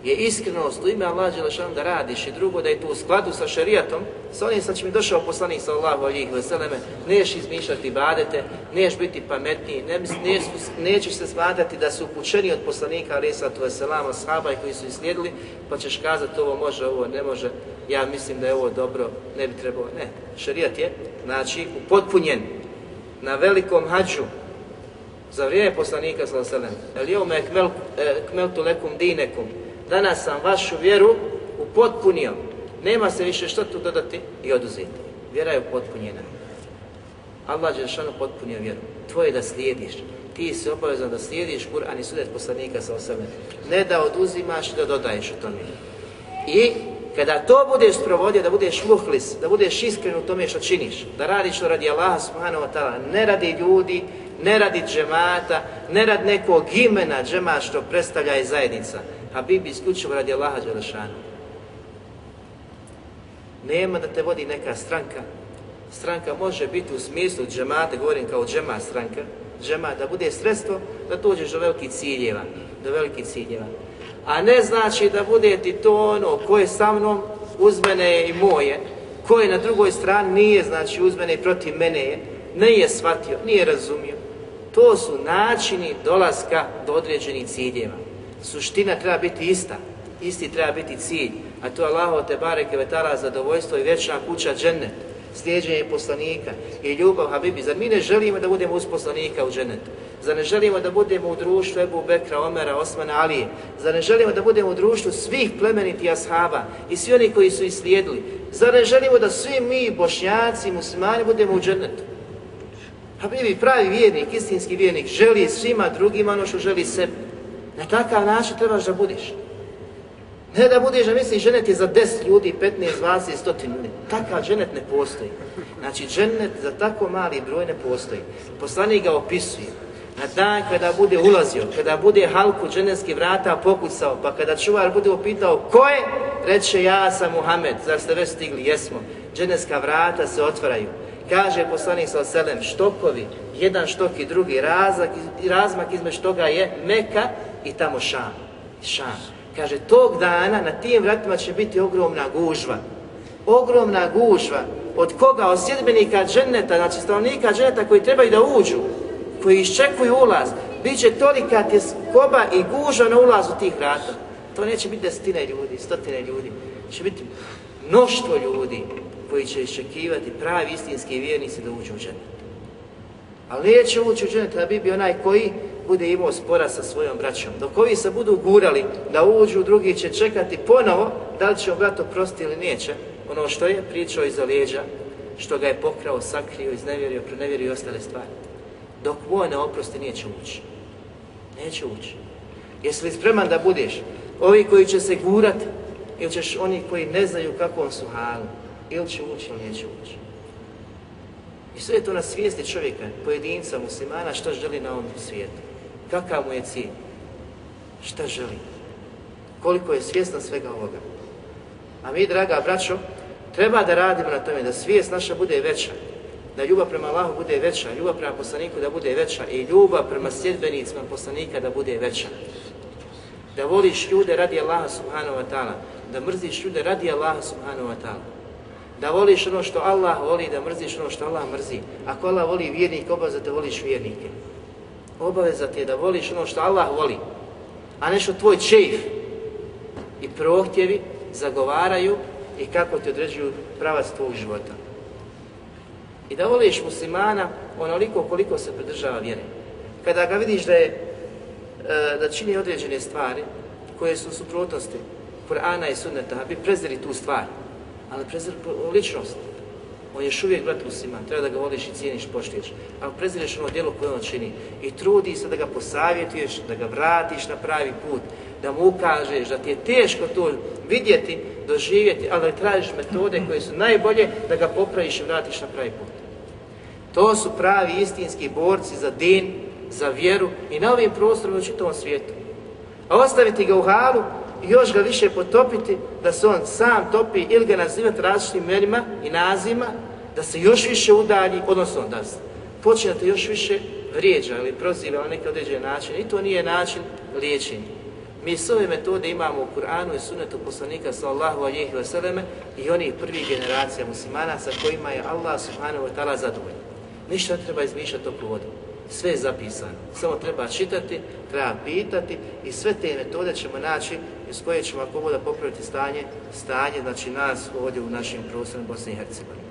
je iskrenost u ime Allah Đelešanu da radiš i drugo da je to u skladu sa šarijatom, sa onim sa čim je došao poslanik sallahu alijih veseleme, neš izmišljati badete, neš biti pametniji, ne, neš, nećeš se smatrati da su upućeni od poslanika alijih sallatu veselama, sahaba i koji su islijedili, pa ćeš kazati ovo može, ovo ne može, ja mislim da je ovo dobro, ne bi trebalo, ne. Šarijat je, znači, upotpunjen na velikom hađu, za vrijeme poslanika sallallahu alejhi ve sellem. El yawma akmaltu e, lakum dinakum danas sam vašu vjeru upotpunio. Nema se više što tu dodati i oduzeti. Vjera je upotpunjena. Allah Đelšanu potpunio vjeru. Tvoje da slijediš, ti si obavezan da slijediš Kur'an i sudet poslanika sa osame. Ne da oduzimaš i da dodaješ u tome. I kada to budeš provodio, da budeš muhlis, da budeš iskren u tome što činiš, da radiš to radi Allaha subhanahu wa ta'ala, ne radi ljudi, ne radi džemata, ne radi nekog imena džema što predstavlja i zajednica, Habibi isključivo radi Allaha Đelešanu. Nema da te vodi neka stranka, stranka može biti u smislu džemata, govorim kao džema stranka, džema, da bude sredstvo da dođeš do velikih ciljeva, do velikih ciljeva. A ne znači da bude ti to ono ko je sa mnom, uz mene je i moje, ko je na drugoj strani nije, znači uz mene i protiv mene je, nije shvatio, nije razumio. To su načini dolaska do određenih ciljeva. Suština treba biti ista, isti treba biti cilj, a to je Allaho te bareke vetara zadovoljstvo i vječna kuća džennet slijedženje poslanika i ljubav Habibi. Zar mi ne želimo da budemo uz poslanika u džennetu? Zar ne želimo da budemo u društvu Ebu Bekra, Omera, Osmana, Alije? Zar ne želimo da budemo u društvu svih plemeniti ashaba i svi oni koji su ih slijedili? Zar ne želimo da svi mi, bošnjaci, muslimani, budemo u džennetu? Habibi, pravi vjernik, istinski vjernik, želi svima drugima ono što želi sebi. Na takav način trebaš da budeš. Ne da budeš, da misliš, ženet je za 10 ljudi, 15, 20, 100 ljudi. Takav ženet ne postoji. Znači, ženet za tako mali broj ne postoji. Poslanik ga opisuje. Na dan kada bude ulazio, kada bude halku dženevskih vrata pokucao, pa kada čuvar bude upitao ko je, reče ja sam Muhammed, zar ste već stigli? Jesmo. Dženevska vrata se otvaraju. Kaže poslanik sa selem, štokovi, jedan štok i drugi, razak, razmak između toga je Meka i tamo Šam. Šam. Kaže, tog dana na tim vratima će biti ogromna gužva. Ogromna gužva. Od koga? Od sjedbenika dženeta, znači stanovnika dženeta koji trebaju da uđu, koji iščekuju ulaz. Biće tolika tjeskoba i gužva na ulazu tih vrata. To neće biti desetine ljudi, stotine ljudi. Će biti mnoštvo ljudi koji će iščekivati pravi istinski vjernici da uđu u dženet. Ali neće ući u dženet da bi bio onaj koji bude imao spora sa svojom braćom. Dok ovi se budu gurali da uđu, drugi će čekati ponovo da li će on brat oprosti ili neće. Ono što je pričao iza lijeđa, što ga je pokrao, sakrio, iznevjerio, pronevjerio i ostale stvari. Dok on ne oprosti, neće ući. Neće ući. Jesi li spreman da budeš? Ovi koji će se gurati, ili ćeš oni koji ne znaju kako on su halu, ili će ući ili neće ući. I sve je to na svijesti čovjeka, pojedinca, muslimana, što želi na ovom svijetu. Kakav mu je cilj? Šta želi? Koliko je svjestan svega ovoga? A mi, draga braćo, treba da radimo na tome da svijest naša bude veća, da ljubav prema Allahu bude veća, ljubav prema poslaniku da bude veća i ljubav prema sljedbenicima poslanika da bude veća. Da voliš ljude radi Allaha subhanahu wa ta'ala, da mrziš ljude radi Allaha subhanahu wa ta'ala. Da voliš ono što Allah voli, da mrziš ono što Allah mrzi. Ako Allah voli vjernik, obaveza te voliš vjernike obaveza ti je da voliš ono što Allah voli, a nešto tvoj čejf i prohtjevi zagovaraju i kako ti određuju pravac tvog života. I da voliš muslimana onoliko koliko se pridržava vjere. Kada ga vidiš da je e, da čini određene stvari koje su suprotnosti Kur'ana i Sunneta, bi preziri tu stvar, ali prezir ličnost on je još uvijek brat musliman, treba da ga voliš i cijeniš, poštiješ. Ali prezireš ono djelo koje on čini i trudi se da ga posavjetuješ, da ga vratiš na pravi put, da mu ukažeš da ti je teško to vidjeti, doživjeti, ali tražiš metode koje su najbolje da ga popraviš i vratiš na pravi put. To su pravi istinski borci za din, za vjeru i na ovim prostorima u čitavom svijetu. A ostaviti ga u halu i još ga više potopiti, da se on sam topi ili ga nazivati različitim imenima i nazivima, da se još više udalji, odnosno da počinjate još više vrijeđa ili proziva na neki određen način. I to nije način liječenja. Mi s ove metode imamo u Kur'anu i sunetu poslanika sallahu alihi vseleme i onih prvih generacija muslimana sa kojima je Allah subhanahu wa ta'ala zadovoljan. Ništa treba izmišljati toplu vodu sve je zapisano. Samo treba čitati, treba pitati i sve te metode ćemo naći iz koje ćemo ako bude popraviti stanje, stanje znači nas ovdje u našim prostorima Bosne i Hercegovine.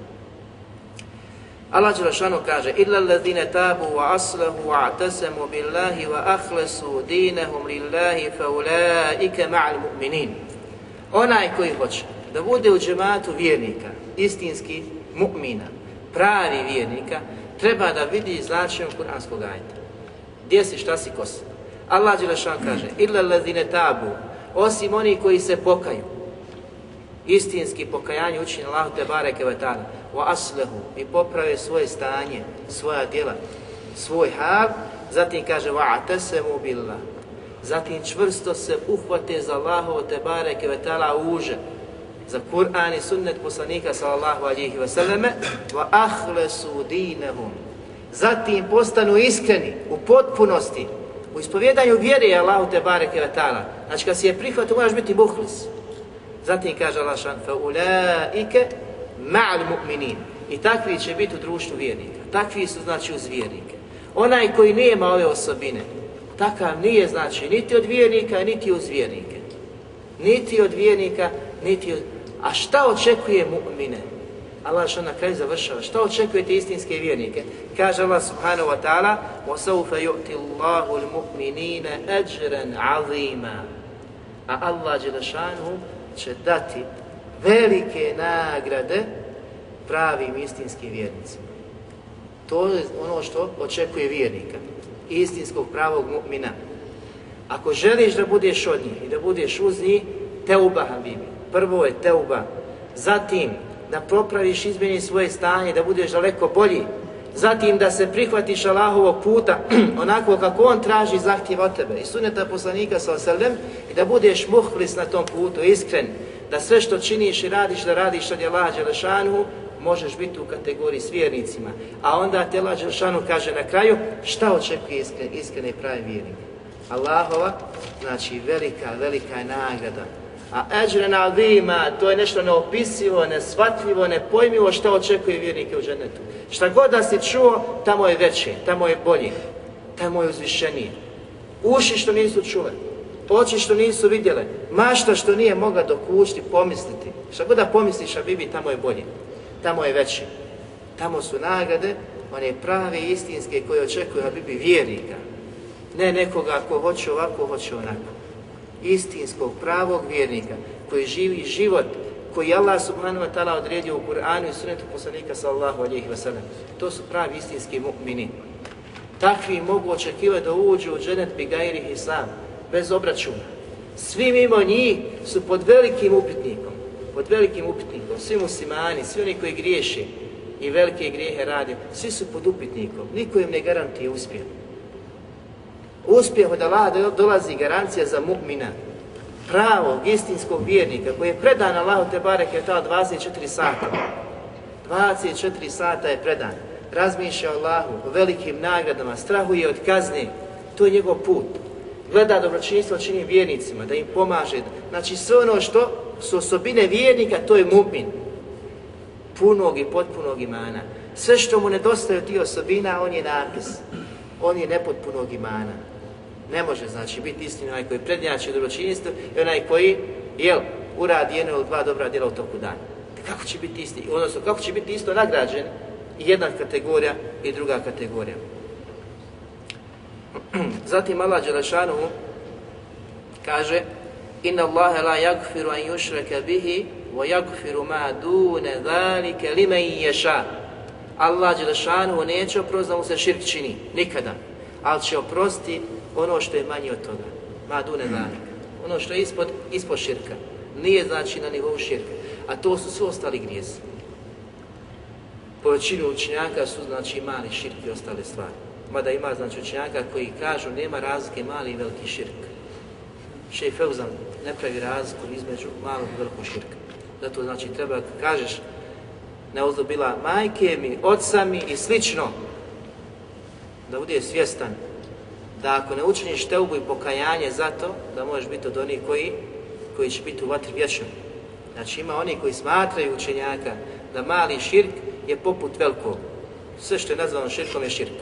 Allah Đelešanu kaže Illa allazine tabu wa aslahu wa atasamu billahi wa بِاللَّهِ وَأَخْلَسُوا lillahi fa ulaike ma'al mu'minin. Onaj koji hoće da bude u džematu vjernika, istinski mu'mina, pravi vjernika, treba da vidi značenje kuranskog ajta. Gdje si, šta si, ko si? Allah Đelešan kaže, illa allazine tabu, osim oni koji se pokaju, istinski pokajanje učinje Allahu te bareke ve ta'ala, wa aslehu, i poprave svoje stanje, svoja djela, svoj hav, zatim kaže, wa atesemu billah, zatim čvrsto se uhvate za Allahovo te bareke ve ta'ala uže, za Kur'an i sunnet poslanika sallallahu alihi selleme wa ahlesu dinehum, zatim postanu iskreni u potpunosti, u ispovjedanju vjere je Allahu te bareke ve ta'ala. Znači kad si je prihvatio, moraš biti muhlis. Zatim kaže Allah šan, fa ulaike ma'al mu'minin. I takvi će biti u društvu vjernika. Takvi su znači uz vjernike. Onaj koji nema ove osobine, takav nije znači niti od vjernika, niti uz vjernike. Niti od vjernika, niti od... A šta očekuje mu'mine? Allah što na kraju završava. Šta očekujete istinske vjernike? Kaže Allah subhanahu wa ta'ala وَسَوْفَ يُؤْتِ اللَّهُ الْمُؤْمِنِينَ أَجْرًا عَظِيمًا A Allah Đelešanu će dati velike nagrade pravim istinskim vjernicima. To je ono što očekuje vjernika, istinskog pravog mu'mina. Ako želiš da budeš od njih i da budeš uz njih, teuba habibi. Prvo je teuba, zatim da popraviš, izmeni svoje stanje, da budeš daleko bolji, zatim da se prihvatiš Allahovog puta <clears throat> onako kako on traži zahtjev od tebe i suneta poslanika sa oselem i da budeš muhlis na tom putu, iskren, da sve što činiš i radiš, da radiš od Allah Đelešanu, možeš biti u kategoriji s vjernicima. A onda te Allah Đelešanu kaže na kraju šta očekuje iskren, iskren i pravi vjernik. Allahova, znači velika, velika je nagrada A eđren alima, to je nešto neopisivo, nesvatljivo, nepojmivo što očekuje vjernike u džennetu. Šta god da si čuo, tamo je veće, tamo je bolje, tamo je uzvišenije. Uši što nisu čule, oči što nisu vidjele, mašta što nije mogla dokućiti, pomisliti. Šta god da pomisliš, a bibi, tamo je bolje, tamo je veće. Tamo su nagrade, one prave istinske koje očekuju, a bibi vjernika. Ne nekoga ko hoće ovako, hoće onako istinskog, pravog vjernika, koji živi život koji Allah subhanahu wa ta'ala odredio u Kur'anu i sunetu poslanika sallahu alihi wa sallam. To su pravi istinski mu'mini. Takvi mogu očekivati da uđu u dženet bigajri hisam, bez obračuna. Svi mimo njih su pod velikim upitnikom, pod velikim upitnikom, svi muslimani, svi oni koji griješe i velike grijehe rade, svi su pod upitnikom, niko im ne garantije uspjeh uspjeh od Allaha dolazi garancija za mu'mina, pravog, istinskog vjernika koji je predan Allahu te barek je ta 24 sata. 24 sata je predan. Razmišlja Allahu, o velikim nagradama, strahuje od kazne. To je njegov put. Gleda dobročinstvo čini vjernicima, da im pomaže. Znači sve ono što su osobine vjernika, to je mu'min. Punog i potpunog imana. Sve što mu nedostaje od tih osobina, on je napis. On je nepotpunog imana. Ne može znači biti istina onaj koji prednjači u dobročinjstvu i onaj koji jel, uradi jedno ili dva dobra djela u toku dana. Kako će biti isti? Odnosno, kako će biti isto nagrađen i jedna kategorija i druga kategorija. <clears throat> Zatim Allah Đelešanuhu kaže Inna Allahe la yagfiru an yushraka bihi wa yagfiru ma dune dhalike limen ješa. Allah Đelešanuhu neće oprosti da mu se širk čini, nikada. Ali će oprosti ono što je manje od toga, ma dune zalika, ono što je ispod, ispod širka, nije znači na nivou širka, a to su svi ostali grijesi. Po većinu učenjaka su znači mali širk i ostale stvari. Mada ima znači učenjaka koji kažu nema razlike mali i veliki širk. Šej Feuzan ne pravi razliku između malog i velikog širka. Zato znači treba kažeš ne bila majke mi, oca mi i slično, da bude svjestan da ako ne učiniš teubu i pokajanje za to, da možeš biti od onih koji, koji će biti u vatri vječnom. Znači ima oni koji smatraju učenjaka da mali širk je poput velikog. Sve što je nazvano širkom je širk.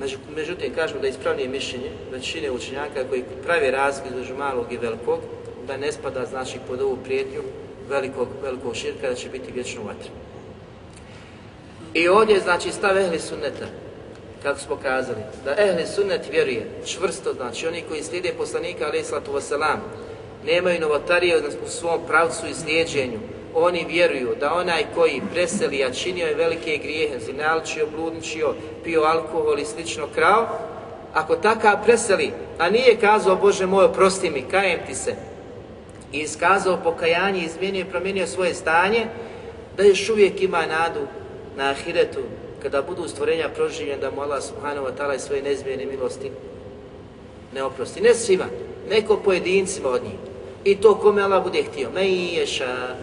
Među, međutim, kažemo da je ispravnije mišljenje većine učenjaka koji pravi razlik između malog i velikog, da ne spada znači pod ovu prijetnju velikog, velikog širka da će biti vječno u vatri. I ovdje znači stav ehli sunneta, kako smo kazali, da ehli sunnet vjeruje čvrsto, znači oni koji slijede poslanika alaih sallatu wasalam, nemaju novotarije u svom pravcu i slijedženju, oni vjeruju da onaj koji preseli, a činio je velike grijehe, zinalčio, bludničio, pio alkohol i slično krao, ako takav preseli, a nije kazao Bože moj, oprosti mi, kajem ti se, i iskazao pokajanje, izmijenio i promijenio svoje stanje, da još uvijek ima nadu na ahiretu, kada budu stvorenja proživljena, da mu Allah subhanahu wa ta'ala i svoje nezmijene milosti ne oprosti. Ne svima, neko pojedincima od njih. I to kome Allah bude htio. Me i ješa,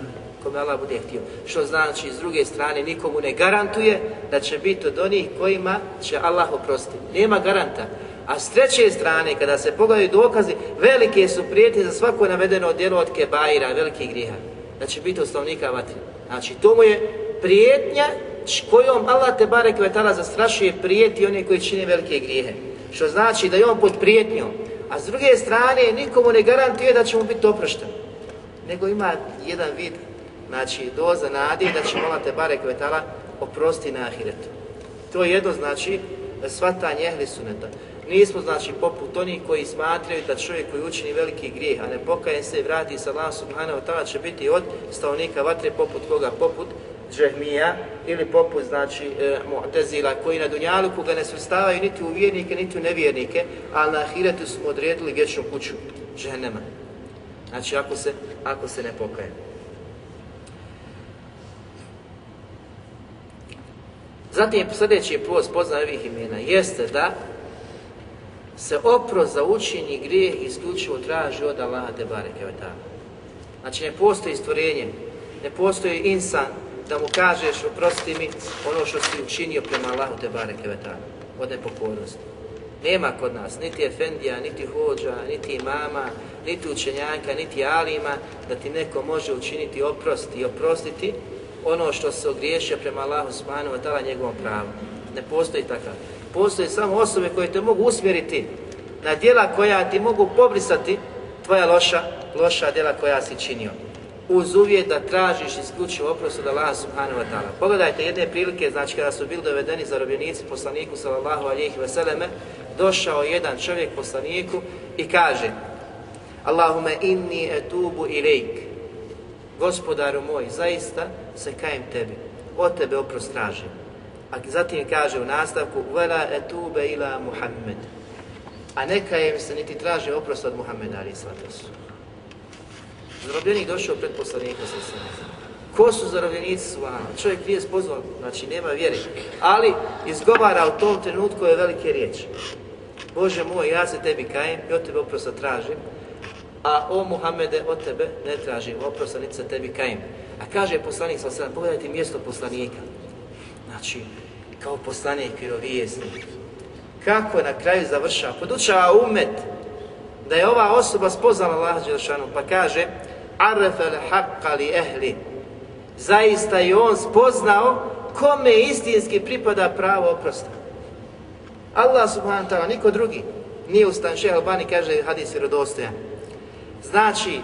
kome Allah bude htio. Što znači, s druge strane, nikomu ne garantuje da će biti od onih kojima će Allah oprostiti. Nema garanta. A s treće strane, kada se pogledaju dokazi, velike su prijetnje za svako navedeno djelo od kebaira, velikih griha. Da će biti osnovnika vatri. Znači, to mu je prijetnja kojom Allah te barek vetala zastrašuje prijeti one koji čine velike grijehe. Što znači da je on pod prijetnjom. A s druge strane, nikomu ne garantuje da će mu biti oprošten. Nego ima jedan vid, znači doza nade da će Allah te barek vetala oprosti na ahiretu. To je jedno znači svatanje ehli suneta. Nismo znači poput onih koji smatraju da čovjek koji učini veliki grijeh, a ne pokaje se i vrati sa Allah subhanahu ta'ala će biti od stavnika vatre poput koga? Poput džehmija ili poput znači e, Mu'tezila koji na Dunjaluku ga ne svrstavaju niti u vjernike niti u nevjernike, ali na Ahiretu su mu odredili vječnu kuću džehennema. Znači ako se, ako se ne pokaje. Zatim sljedeći plus poznaje ovih imena jeste da se oprost za učinji grijeh isključivo traži od Allaha te bareke Znači ne postoji stvorenje, ne postoji insan da mu kažeš oprosti mi ono što si učinio prema Allahu te bareke vetana od nepokornosti. Nema kod nas niti efendija, niti hođa, niti imama, niti učenjaka, niti alima da ti neko može učiniti oprost i oprostiti ono što se ogriješio prema Allahu subhanahu wa ta'ala njegovom pravu. Ne postoji takav. Postoje samo osobe koje te mogu usmjeriti na djela koja ti mogu pobrisati tvoja loša, loša djela koja si činio. Uz uvjet da tražiš isključivo oprost od Allaha subhanahu wa ta'ala. Pogledajte jedne prilike, znači kada su bili dovedeni zarobljenici poslaniku sallallahu alihi veseleme, došao jedan čovjek poslaniku i kaže Allahume inni etubu ilejk Gospodaru moj, zaista se kajem tebi, od tebe oprost tražim. A zatim kaže u nastavku Vela etube ila Muhammed. A neka je se niti traži oprost od Muhammeda ali slatosu. Zarobljenik došao pred poslanika sa sve. Ko su zarobljenici su vama? Čovjek nije spoznao, znači nema vjeri. Ali izgovara u tom trenutku je velike riječi. Bože moj, ja se tebi kajem i od tebe oprosta tražim. A o Muhammede, od tebe ne tražim oprosta, niti se tebi kajem. A kaže poslanik sa sve, pogledajte mjesto poslanika. Znači, kao poslanik vjerovijesnik. Kako na kraju završava? Podučava umet da je ova osoba spoznala Allah Đelšanu, pa kaže Arrefel haqqa li ehli. Zaista je on spoznao kome istinski pripada pravo oprosta. Allah subhanahu wa ta'ala, niko drugi. Nije ustan šeha Albani, kaže hadis vjerodostojan. Znači,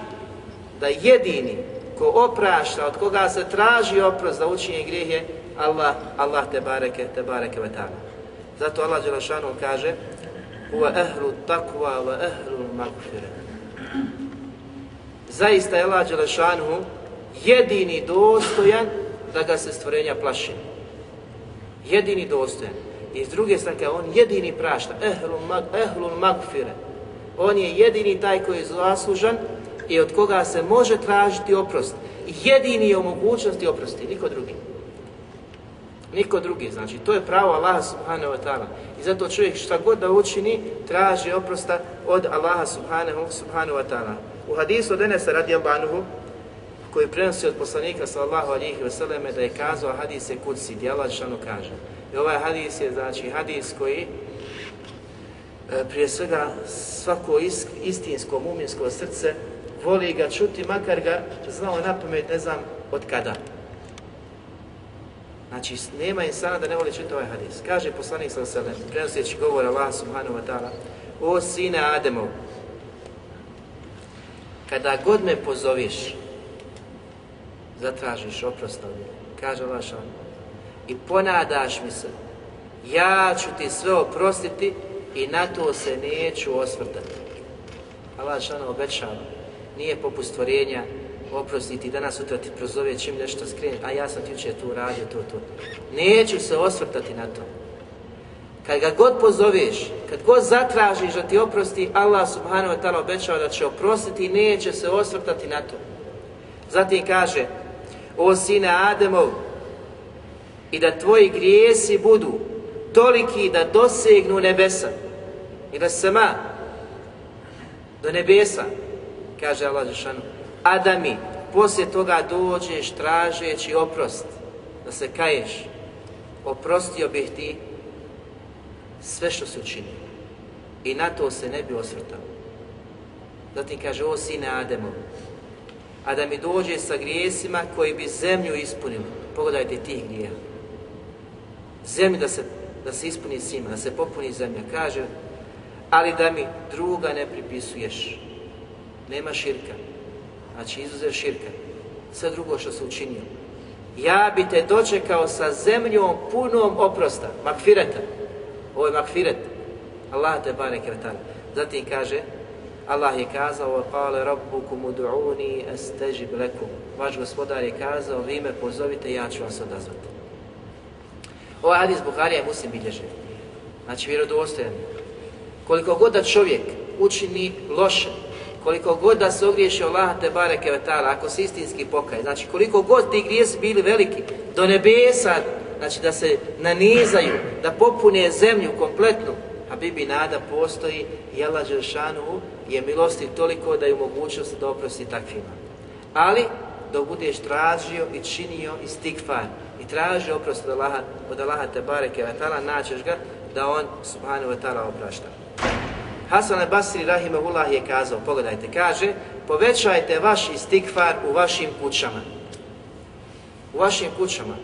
da jedini ko oprašta, od koga se traži oprost za učinje grijehe, Allah, Allah te bareke, te bareke ve ta'ala. Zato Allah Đelešanu kaže Huwa ehlu takva wa ehlu magfire. Zaista je Allah Đelešanhu jedini dostojan da ga se stvorenja plaši. Jedini dostojan. I s druge strane, on jedini prašta. ehlul, mag, ehlul magfire. On je jedini taj koji je zaslužan i od koga se može tražiti oprost. Jedini je u mogućnosti oprosti, niko drugi. Niko drugi, znači to je pravo Allaha subhanahu wa ta'ala. I zato čovjek šta god da učini, traži oprosta od Allaha subhanahu, subhanahu wa ta'ala. U hadisu Denesa Enesa radi Albanuhu, koji prenosi od poslanika sallahu alihi vseleme da je kazao hadis je kudsi, gdje šanu kaže. I ovaj hadis je znači hadis koji e, prije svega svako istinsko muminsko srce voli ga čuti, makar ga znao na pamet, ne znam od kada. Znači, nema insana da ne voli čuti ovaj hadis. Kaže poslanik sa selem, prenoseći govor Allah subhanahu wa ta'ala, o sine Ademov, kada god me pozoveš, zatražiš oprost od kaže Allah šan, i ponadaš mi se, ja ću ti sve oprostiti i na to se neću osvrtati. Allah šan obećava, nije poput stvorenja oprostiti, danas sutra ti prozove čim nešto skrene, a ja sam ti uče tu radio, to, to. Neću se osvrtati na to. Kad ga god pozoveš, kad god zatražiš da ti oprosti, Allah subhanahu wa ta'ala obećava da će oprostiti i neće se osvrtati na to. Zatim kaže, o sine Ademov, i da tvoji grijesi budu toliki da dosegnu nebesa i da se ma do nebesa, kaže Allah Žešanu, a da mi poslije toga dođeš tražeći oprost, da se kaješ, oprostio bih ti sve što se učinio. I na to se ne bi osvrtao. Zatim kaže, o sine Ademov, a da mi dođe sa grijesima koji bi zemlju ispunili. Pogledajte tih grija. Zemlju da se, da se ispuni svima, da se popuni zemlja. Kaže, ali da mi druga ne pripisuješ. Nema širka. Znači, izuzev širka. Sve drugo što se učinio. Ja bi te dočekao sa zemljom punom oprosta. Makfireta. Ovo je makfiret. Allah te bare kretan. Zatim kaže, Allah je kazao, wa qale rabbukum ud'uni astajib lakum. Vaš gospodar je kazao, vi me pozovite, ja ću vas odazvati. Ovaj hadis Buharija je muslim bilježen. Znači, vjerodostojan. Koliko god da čovjek učini loše, koliko god da se ogriješi Allah te bare kevetala, ako se istinski pokaj, znači koliko god ti grijes bili veliki, do nebesa, znači da se nanizaju, da popune zemlju kompletnu, a Bibi nada postoji i Allah Želšanu je milosti toliko da je u mogućnosti da oprosti takvima. Ali, dok budeš tražio i činio istikfar i tražio oprost od Allaha, od Allaha te bareke ve ta'ala, naćeš ga da on subhanahu wa ta'ala oprašta. Hasan al-Basri rahimahullah je kazao, pogledajte, kaže, povećajte vaš istikfar u vašim kućama. U vašim kućama.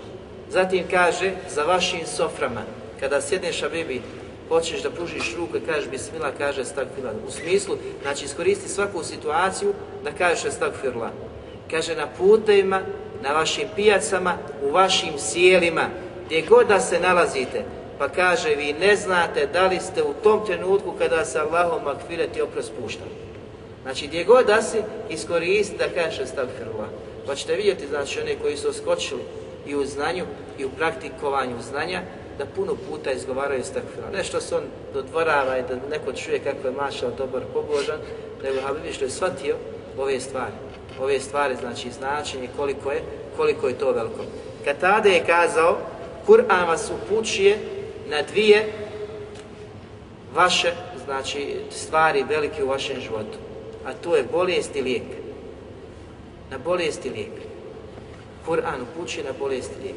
Zatim kaže, za vašim soframa. Kada sjedneš, a bibi, hoćeš da pružiš ruku i kažeš bismillah, kaže stagfirla. U smislu, znači iskoristi svaku situaciju da kažeš stagfirla. Kaže na putevima, na vašim pijacama, u vašim sjelima, gdje god da se nalazite, pa kaže vi ne znate da li ste u tom trenutku kada se Allahom makfiret i oprost pušta. Znači gdje god da si iskoristi da kažeš stagfirla. Pa ćete vidjeti znači one koji su skočili i u znanju i u praktikovanju znanja, da puno puta izgovaraju istakfira. Ne što se on dodvorava i da neko čuje kako je mašal dobar pobožan, nego Habib što je shvatio ove stvari. Ove stvari znači značenje koliko je, koliko je to veliko. Katade je kazao, Kur'an vas upućuje na dvije vaše znači stvari velike u vašem životu. A to je bolest i lijek. Na bolest i lijek. Kur'an upućuje na bolest i lijek.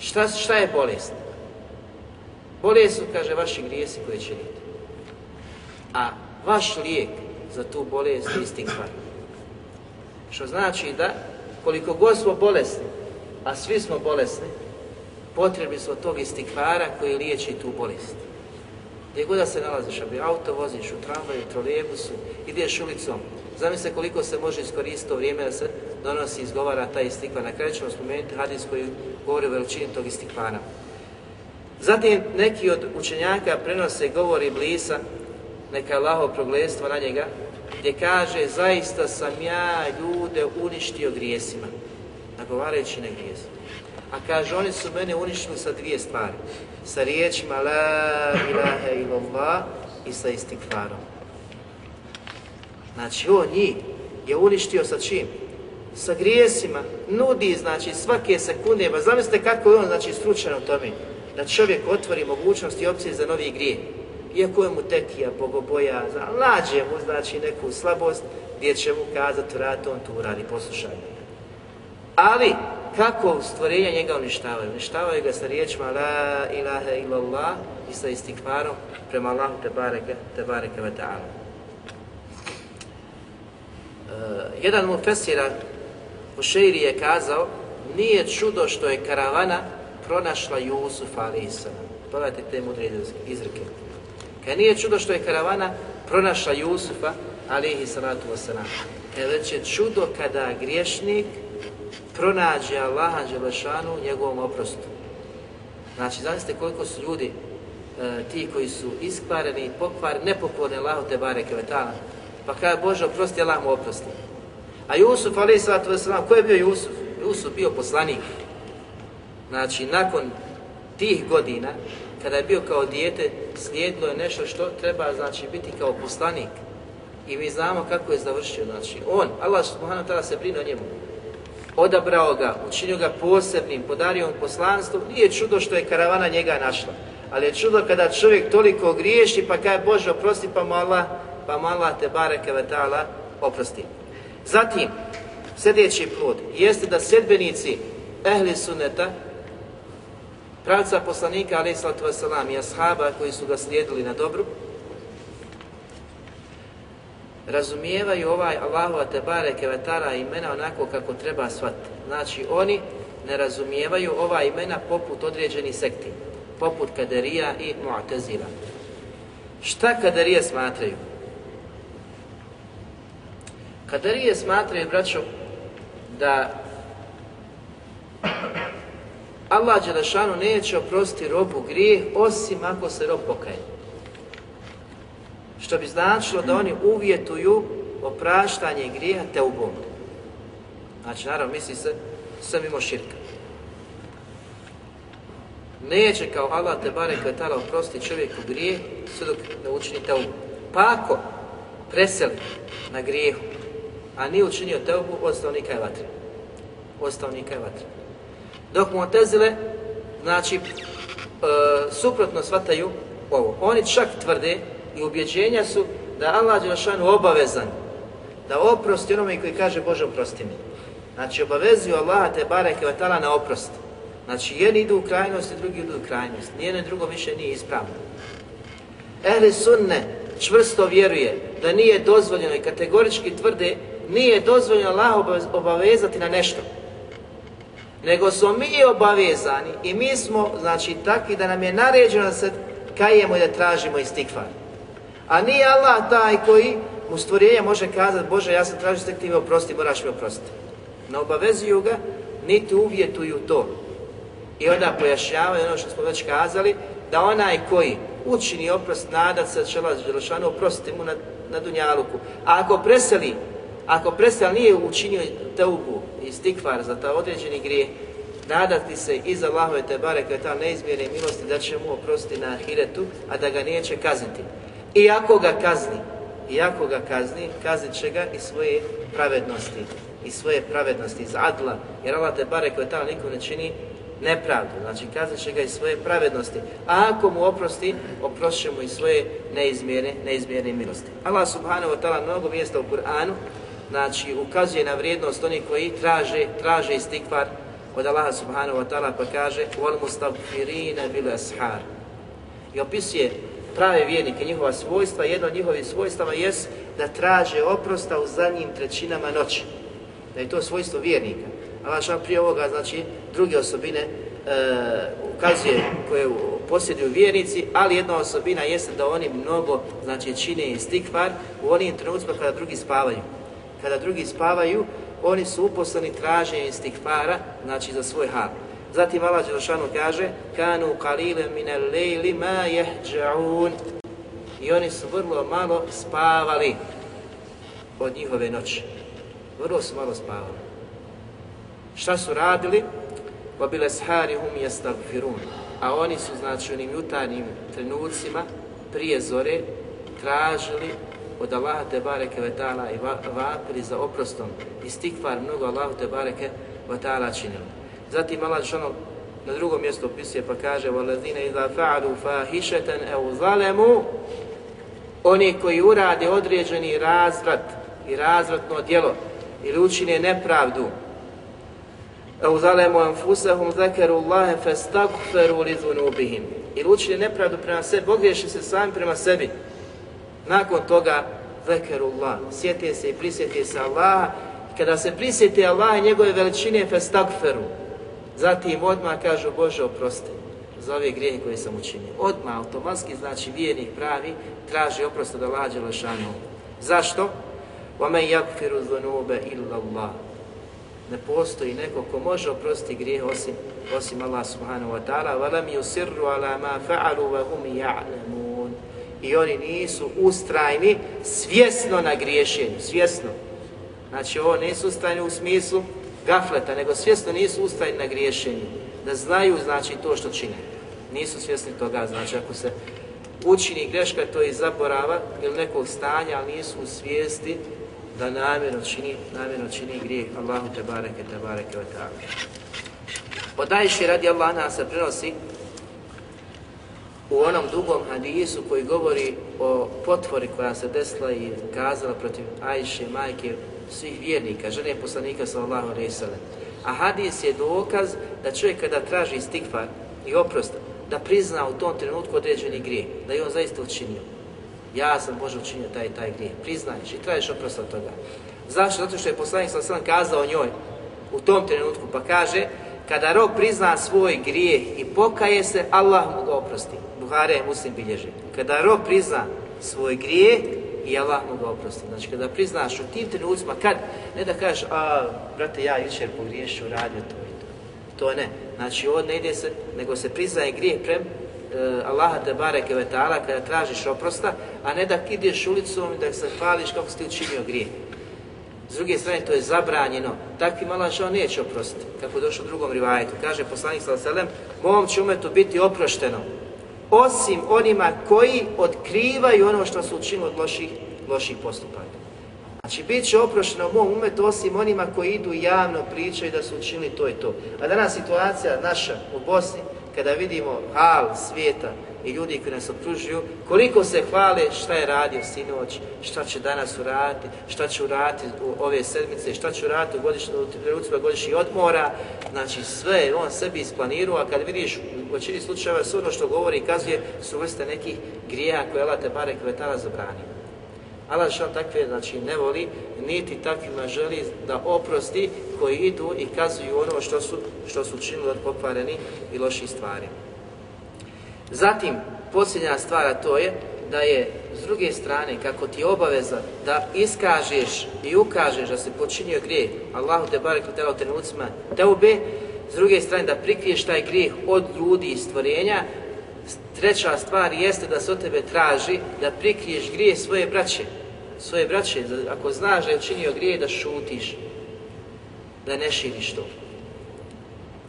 Šta, šta je bolest? Bolje su, kaže, vaši grijesi koje činite. A vaš lijek za tu bolest je istikvar. Što znači da koliko god smo bolesni, a svi smo bolesni, potrebni smo tog istikvara koji liječi tu bolest. Gdje god da se nalaziš, abi auto voziš, u tramvaju, u trolebusu, ideš ulicom, zamisli koliko se može iskoristiti to vrijeme da se donosi i izgovara taj istikvar. Na kraju ćemo spomenuti hadis koji govori o veličini tog istikvara. Zatim neki od učenjaka prenose govori Iblisa, neka Allaho progledstvo na njega, gdje kaže zaista sam ja ljude uništio grijesima, nagovarajući na grijes. A kaže oni su mene uništili sa dvije stvari, sa riječima la ilaha illallah i sa istikvarom. Znači on njih je uništio sa čim? Sa grijesima, nudi znači svake sekunde, ba zamislite kako je on znači stručan u tome da čovjek otvori mogućnost i opcije za novi grijeh. Iako je mu tekija, bogoboja, nađe mu znači neku slabost gdje će mu kazati vrat, on to uradi, poslušaj. Ali, kako stvorenja njega uništavaju? Uništavaju ga sa riječima La ilaha illallah i sa istikvarom prema Allahu te bareke, te bareke ve ta'ala. Uh, jedan mu fesira u šeiri je kazao nije čudo što je karavana pronašla Jusufa a.s. Pogledajte te mudre izreke. Kaj nije čudo što je karavana pronašla Jusufa alihi salatu wasalam. Kaj već je čudo kada griješnik pronađe Allaha Đelešanu u njegovom oprostu. Znači, zamislite koliko su ljudi e, ti koji su iskvareni, pokvareni, nepokorni Allahu te bare. Pa kada Bože oprosti, Allah mu oprosti. A Jusuf, ali sallatu wasalam, ko je bio Jusuf? Jusuf bio poslanik. Znači, nakon tih godina, kada je bio kao dijete, slijedilo je nešto što treba, znači, biti kao poslanik. I mi znamo kako je završio, znači, on, Allah subhanahu wa ta'ala se brine o njemu. Odabrao ga, učinio ga posebnim, podario mu poslanstvo, nije čudo što je karavana njega našla. Ali je čudo kada čovjek toliko griješi, pa kaj Bože oprosti, pa mu Allah, pa mu Allah te bareke ve ta'ala oprosti. Zatim, sljedeći plod jeste da sedbenici ehli suneta pravca poslanika alaih sallatu wasalam i ashaba koji su ga slijedili na dobru, razumijevaju ovaj Allahova Tebare Kevetara imena onako kako treba shvatiti. Znači, oni ne razumijevaju ova imena poput određenih sekti, poput Kaderija i Mu'tazila. Šta Kaderije smatraju? Kaderije smatraju, braćo, da Allah Đelešanu neće oprostiti robu grijeh osim ako se rob pokaje. Što bi značilo da oni uvjetuju opraštanje grijeha te ubom. Znači, naravno, misli se sve mimo širka. Neće kao Allah te bare kvetala oprosti čovjeku grijeh sve dok ne učini te ubom. Pa ako preseli na grijehu, a nije učinio teubu, ostao nikaj vatre. Ostao nikaj vatre. Dok mu otezile, znači, e, suprotno shvataju ovo. Oni čak tvrde i ubjeđenja su da Allah Đelešanu obavezan da oprosti onome koji kaže Bože oprosti mi. Znači obavezuju Allaha te bareke vatala na oprost. Znači jedni idu u krajnost i drugi idu u krajnost. Nijedno i drugo više nije ispravno. Ehli sunne čvrsto vjeruje da nije dozvoljeno i kategorički tvrde nije dozvoljeno Allah obavezati na nešto. Nego smo mi obavezani i mi smo, znači, takvi da nam je naređeno da se kajemo i da tražimo istikvar. A nije Allah taj koji mu stvorenje može kazati Bože, ja sam tražio stek ti me oprosti, moraš mi oprostiti. Ne obavezuju ga, niti uvjetuju to. I onda pojašnjavaju ono što smo već kazali, da onaj koji učini oprost, nada se će Allah oprostiti mu na, na Dunjaluku. A ako preseli ako presel nije učinio teubu i stikvar za ta određeni grijeh, nadati se iz Allahove te bareke ta neizmjerne milosti da će mu oprostiti na ahiretu, a da ga neće kazniti. I ako ga kazni, i ako ga kazni, kaznit će ga i svoje pravednosti, i svoje pravednosti iz adla, jer Allah te bareke ta niko ne čini nepravdu, znači kaznit će ga i svoje pravednosti. A ako mu oprosti, oprošće mu i svoje neizmjerne, neizmjerne milosti. Allah subhanahu wa ta'ala mnogo mjesta u Kur'anu znači ukazuje na vrijednost onih koji traže, traže istikvar od Allaha subhanahu wa ta'ala pa kaže wal mustaghfirina bil ashar. I opisuje prave vjernike, njihova svojstva, jedno od njihovih svojstava jest da traže oprosta u zadnjim trećinama noći. Da je to svojstvo vjernika. Allah što prije ovoga, znači, druge osobine e, ukazuje koje posjeduju vjernici, ali jedna osobina jeste da oni mnogo, znači, čine istikvar u onim trenucima kada drugi spavaju kada drugi spavaju, oni su uposleni traženjem istighfara, znači za svoj hal. Zatim Allah Đelšanu kaže Kanu qalile minel lejli ma jehđa'un I oni su vrlo malo spavali od njihove noći. Vrlo su malo spavali. Šta su radili? Wa bile shari jestagfirun. A oni su, znači, onim jutarnjim trenucima prije zore tražili od Allaha te bareke ve ta'ala i vapili za oprostom i stikvar mnogo Allahu te bareke ve ta'ala činili. Zatim Allah šano na drugom mjestu opisuje pa kaže وَالَّذِينَ إِذَا فَعَلُوا فَاهِشَةً اَوْ ظَلَمُوا Oni koji urade određeni razvrat i razvratno djelo ili učine nepravdu اَوْ ظَلَمُوا أَنْفُسَهُمْ ذَكَرُوا اللَّهَ فَاسْتَغْفَرُوا لِذُنُوبِهِمْ Ili učine nepravdu prema sebi, ogriješi se sami prema sebi, Nakon toga, vekerullah, sjete se i prisjeti se Allaha, kada se prisjeti Allaha i njegove veličine, festagferu, zatim odmah kažu, Bože, oprosti za ove grijehe koje sam učinio. Odmah, automatski, znači vijenik pravi, traži oprost od Allaha Đelešanu. Zašto? وَمَنْ يَغْفِرُ ذُنُوبَ إِلَّا اللَّهِ Ne postoji neko ko može oprostiti grijeh osim, osim Allah subhanahu wa ta'ala وَلَمْ يُسِرُّ عَلَى مَا فَعَلُوا وَهُمْ يَعْلَمُونَ i oni nisu ustrajni svjesno na griješenju, svjesno. Znači ovo nisu ustrajni u smislu gafleta, nego svjesno nisu ustrajni na griješenju. Da znaju znači to što čine. Nisu svjesni toga, znači ako se učini greška to je zaborava ili nekog stanja, ali nisu u svijesti da namjerno čini, namjerno čini grijeh Allahu te bareke, te bareke wa ta'ala. Od radi Allah se prenosi u onom dugom hadisu koji govori o potvori koja se desila i kazala protiv Ajše, majke svih vjernika, žene poslanika sallallahu alaihi sallam. A hadis je dokaz da čovjek kada traži stigfar i oprost, da prizna u tom trenutku određeni grijeh, da je on zaista učinio. Ja sam Bože učinio taj taj grijeh. Priznaješ i tražiš oprost od toga. Zašto? Zato što je poslanik sallallahu kazao njoj u tom trenutku, pa kaže kada rob prizna svoj grijeh i pokaje se, Allah mu ga oprosti. Buhare muslim bilježi. Kada rob prizna svoj grijeh i Allah mu ga oprosti. Znači kada priznaš u tim trenucima, kad, ne da kažeš, a brate ja jučer pogriješio, radio to i to. To ne. Znači ovo ne ide se, nego se priznaje grijeh prem uh, Allaha te bareke ve ta'ala kada tražiš oprosta, a ne da ideš ulicom i da se hvališ kako si ti učinio grijeh. S druge strane, to je zabranjeno. Takvi Allah žao neće oprostiti, kako došlo u drugom rivajetu. Kaže poslanik s.a.v. Mom će umetu biti oprošteno, osim onima koji otkrivaju ono što su učinili od loših, loših postupaka. Znači, bit će oprošteno mom umetu osim onima koji idu javno pričaju da su učinili to i to. A danas situacija naša u Bosni, kada vidimo hal svijeta, i ljudi koji nas okružuju, koliko se hvale šta je radio sinoć, šta će danas uraditi, šta će uraditi u ove sedmice, šta će uraditi u godišnju trenucima godišnjih odmora, znači sve on sebi isplanirao, a kad vidiš u većini slučajeva sve ono što govori i kazuje su vrste nekih grija koje Allah te bare kvetala zabranio. Allah što takve znači, ne voli, niti takvima želi da oprosti koji idu i kazuju ono što su, što su činili od pokvareni i loših stvari. Zatim, posljednja stvar to je da je s druge strane, kako ti je obaveza da iskažeš i ukažeš da se počinio grijeh, Allahu te barek u telo trenucima teube, s druge strane da prikriješ taj grijeh od ljudi i stvorenja, treća stvar jeste da se od tebe traži da prikriješ grijeh svoje braće. Svoje braće, ako znaš da je činio grijeh, da šutiš, da ne širiš to.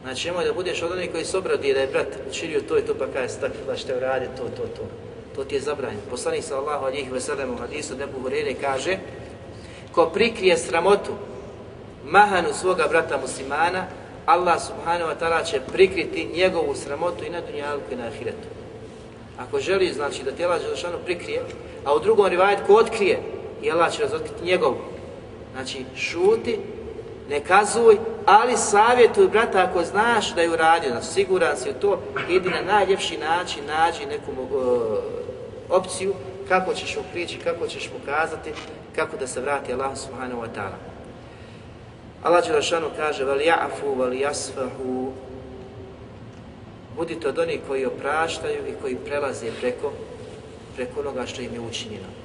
Znači, nemoj da budeš od onih koji se obradi da je brat učinio to i to, pa kaže stakle da pa što uradi to, to, to. To ti je zabranjeno. Poslanik sa Allahu alijih veselem u hadisu Nebu Hurere kaže ko prikrije sramotu mahanu svoga brata muslimana, Allah subhanahu wa ta'ala će prikriti njegovu sramotu i na dunjalku i na ahiretu. Ako želi, znači da tijela Želešanu prikrije, a u drugom rivajet ko otkrije, i Allah će razotkriti njegovu. Znači, šuti ne kazuj, ali savjetuj brata ako znaš da je uradio, na siguran si u to, idi na najljepši način, nađi neku uh, opciju kako ćeš mu prići, kako ćeš mu kazati, kako da se vrati Allah subhanahu wa ta'ala. Allah Đelešanu kaže, vel ja'fu, vel jasfahu, budite od onih koji opraštaju i koji prelaze preko, preko onoga što im je učinjeno.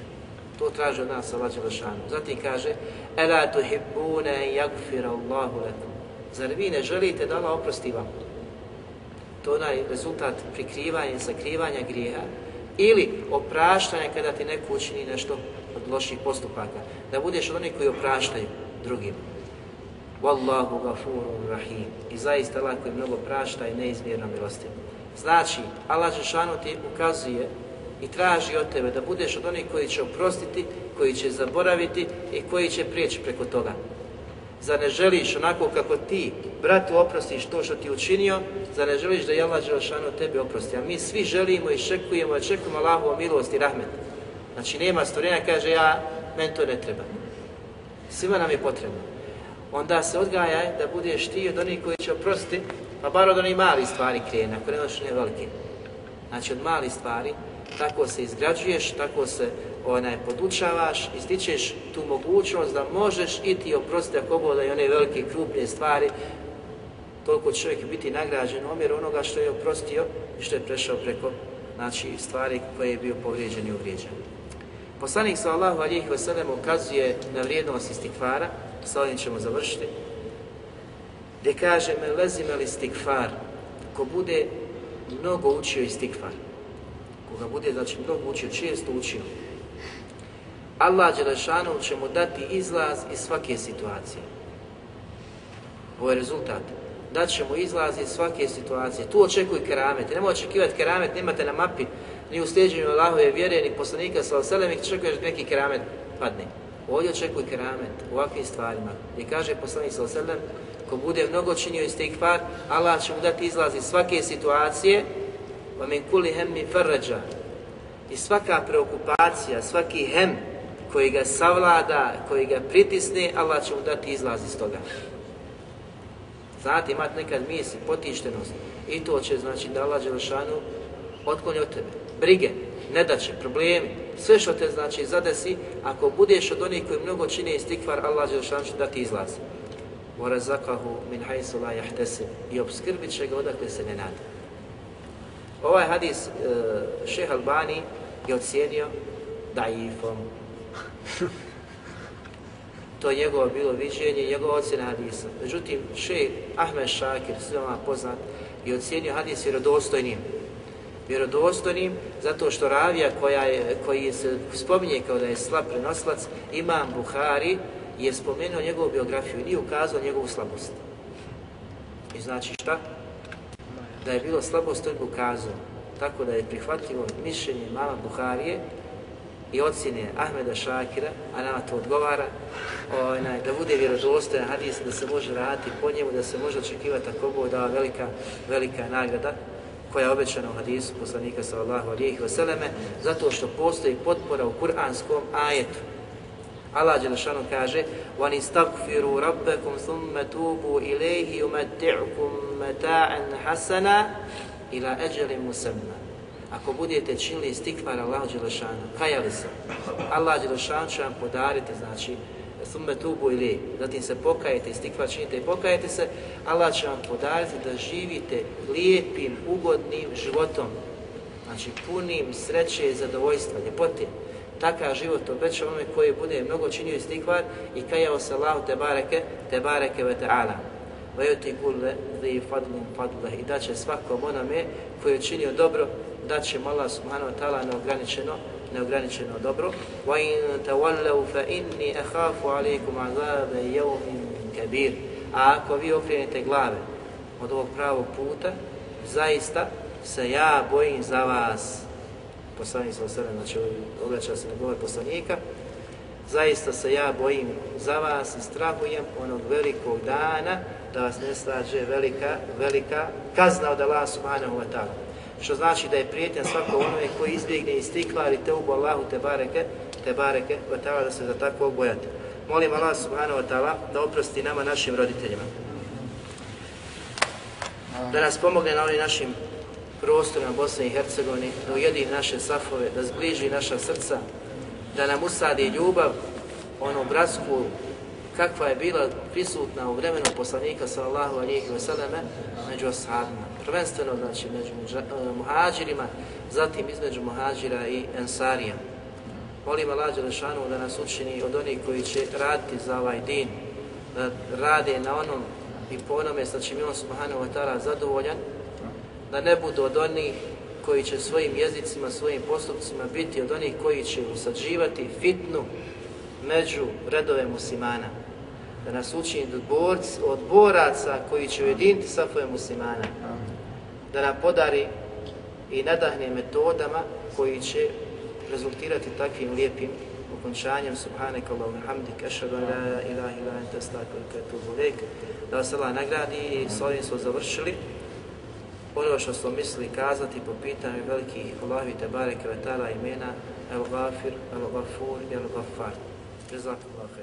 To traži od nas Allah Đelešanu. Zatim kaže Ela tuhibbune yagfir Allahu lakum. Zar vi ne želite da Allah oprosti vam? To je onaj rezultat prikrivanja i sakrivanja grijeha ili opraštanja kada ti neko učini nešto od loših postupaka. Da budeš od onih koji opraštaju drugim. Wallahu gafurun rahim. I zaista Allah koji mnogo prašta i neizmjerno milosti. Znači, Allah Žešanu ti ukazuje i traži od tebe da budeš od onih koji će oprostiti, koji će zaboraviti i koji će prijeći preko toga. Zar ne želiš onako kako ti, bratu, oprostiš to što ti učinio, zar ne želiš da je Allah Đelšanu tebi oprosti? A mi svi želimo i šekujemo, očekujemo Allahovu milost i rahmet. Znači nema stvorenja, kaže ja, meni to ne treba. Svima nam je potrebno. Onda se odgajaj da budeš ti od onih koji će oprostiti, pa bar od onih malih stvari krene, ako ne ne velike. Znači od malih stvari, tako se izgrađuješ, tako se onaj, podučavaš ističeš tu mogućnost da možeš i ti oprostiti ako boda i one velike krupne stvari, toliko čovjek biti nagrađen omjer onoga što je oprostio i što je prešao preko znači, stvari koje je bio povrijeđen i uvrijeđen. Poslanik sallallahu alejhi ve wasallam ukazuje na vrijednost istikvara, sa ovim ćemo završiti, gdje kaže me lezim ali istikvar, ko bude mnogo učio istikvar, da bude znači mnogo učio, često učio, Allah Đelešanu će mu dati izlaz iz svake situacije. Ovo je rezultat. Dat će mu izlaz iz svake situacije. Tu očekuj keramet. Nemoj očekivati keramet, nemate na mapi ni u sljeđenju Allahove vjere, ni poslanika sa oselem, očekuješ čekuješ da neki keramet padne. Ovdje očekuj keramet u ovakvim stvarima. I kaže poslanik sa oselem, ko bude mnogo činio istikvar, Allah će mu dati izlaz iz svake situacije, wa min kulli hemmi farrađa. I svaka preokupacija, svaki hem koji ga savlada, koji ga pritisne, Allah će mu dati izlaz iz toga. Znate, imate nekad misli, potištenost. I to će znači da Allah Đelešanu otkloni od tebe. Brige, nedaće, problemi, sve što te znači zadesi, ako budeš od onih koji mnogo čine istikvar, Allah Đelešanu će dati izlaz. وَرَزَقَهُ مِنْ حَيْسُ لَا يَحْتَسِبْ I obskrbit će ga odakle se ne nada. Ovaj hadis e, uh, šeha Albani je ocijenio daifom. to je njegovo bilo viđenje, njegova ocjena hadisa. Međutim, šejh Ahmed Šakir, svima poznat, je ocijenio hadis vjerodostojnim. Vjerodostojnim zato što ravija koja je, koji se spominje kao da je slab prenoslac, imam Buhari, je spomenuo njegovu biografiju i nije ukazao njegovu slabost. I znači šta? Da je bilo slabost, to je ukazao. Tako da je prihvatljivo mišljenje mama Buharije i ocjene Ahmeda Šakira, a nama to odgovara, onaj, da bude vjerodostojan hadis, da se može raditi po njemu, da se može očekivati ako Bog dava velika, velika nagrada koja je obećana u hadisu poslanika sallallahu alihi vseleme, zato što postoji potpora u kuranskom ajetu. Allah Đelešanu kaže وَنِ اسْتَغْفِرُوا رَبَّكُمْ ثُمَّ تُوبُوا إِلَيْهِ يُمَتِّعُكُمْ meta'an hasana ila ajali musamma. Ako budete činili istikvar Allah Đelešanu, kajali se, Allah Đelešanu će vam podariti, znači, sume tubu ili zatim se pokajete, istikvar činite i pokajete se, Allah će vam podariti da živite lijepim, ugodnim životom, znači punim sreće i zadovoljstva, ljepote. Taka život obeća onome koji bude mnogo činio istikvar i kajao se Allahu te bareke, te bareke ve ta'ala. Vajuti kulle li fadlin fadle i da će svakom onome koji je činio dobro, da će Allah subhanahu wa ta'ala neograničeno, neograničeno dobro. Wa in tawallu fa inni akhafu alaykum azabe yawmin kabir. A ako vi okrenete glave od ovog pravog puta, zaista se ja bojim za vas. Poslanik sa osrem, znači obraća se na govor poslanika, zaista se ja bojim za vas i strahujem onog velikog dana da vas ne slađe velika, velika kazna od Allah subhanahu wa ta'ala. Što znači da je prijetnja svako onome koji izbjegne i ali te ubu Allahu te bareke, te bareke, wa ta'ala da se za tako obojate. Molim Allah subhanahu wa ta'ala da oprosti nama našim roditeljima. Da nas pomogne na ovim našim prostorima Bosne i Hercegovine, da ujedi naše safove, da zbliži naša srca, da nam usadi ljubav, onu bratsku kakva je bila prisutna u vremenu poslanika sallallahu alihi vseleme među ashabima. Prvenstveno znači među e, muhađirima, zatim između muhađira i ensarija. Molim Allah Đelešanu da nas učini od onih koji će raditi za ovaj din, da rade na onom i po onome sa čim je on subhanahu wa ta'ala zadovoljan, da ne budu od onih koji će svojim jezicima, svojim postupcima biti od onih koji će usađivati fitnu među redove muslimana. Da nas učini od, borc, od boraca koji će ujediniti safove muslimana. Da nam podari i nadahne metodama koji će rezultirati takvim lijepim okončanjem Subhanak Allahum hamdik, ašadu la ilaha ila anta astaghfiruka wa atubu ilaik. Da vas Allah nagradi i s ovim smo završili ono što smo mislili kazati po pitanju velikih Allahovi te Kvetala imena El Gafir, El Gafur, El Gafar. Jazakallahu.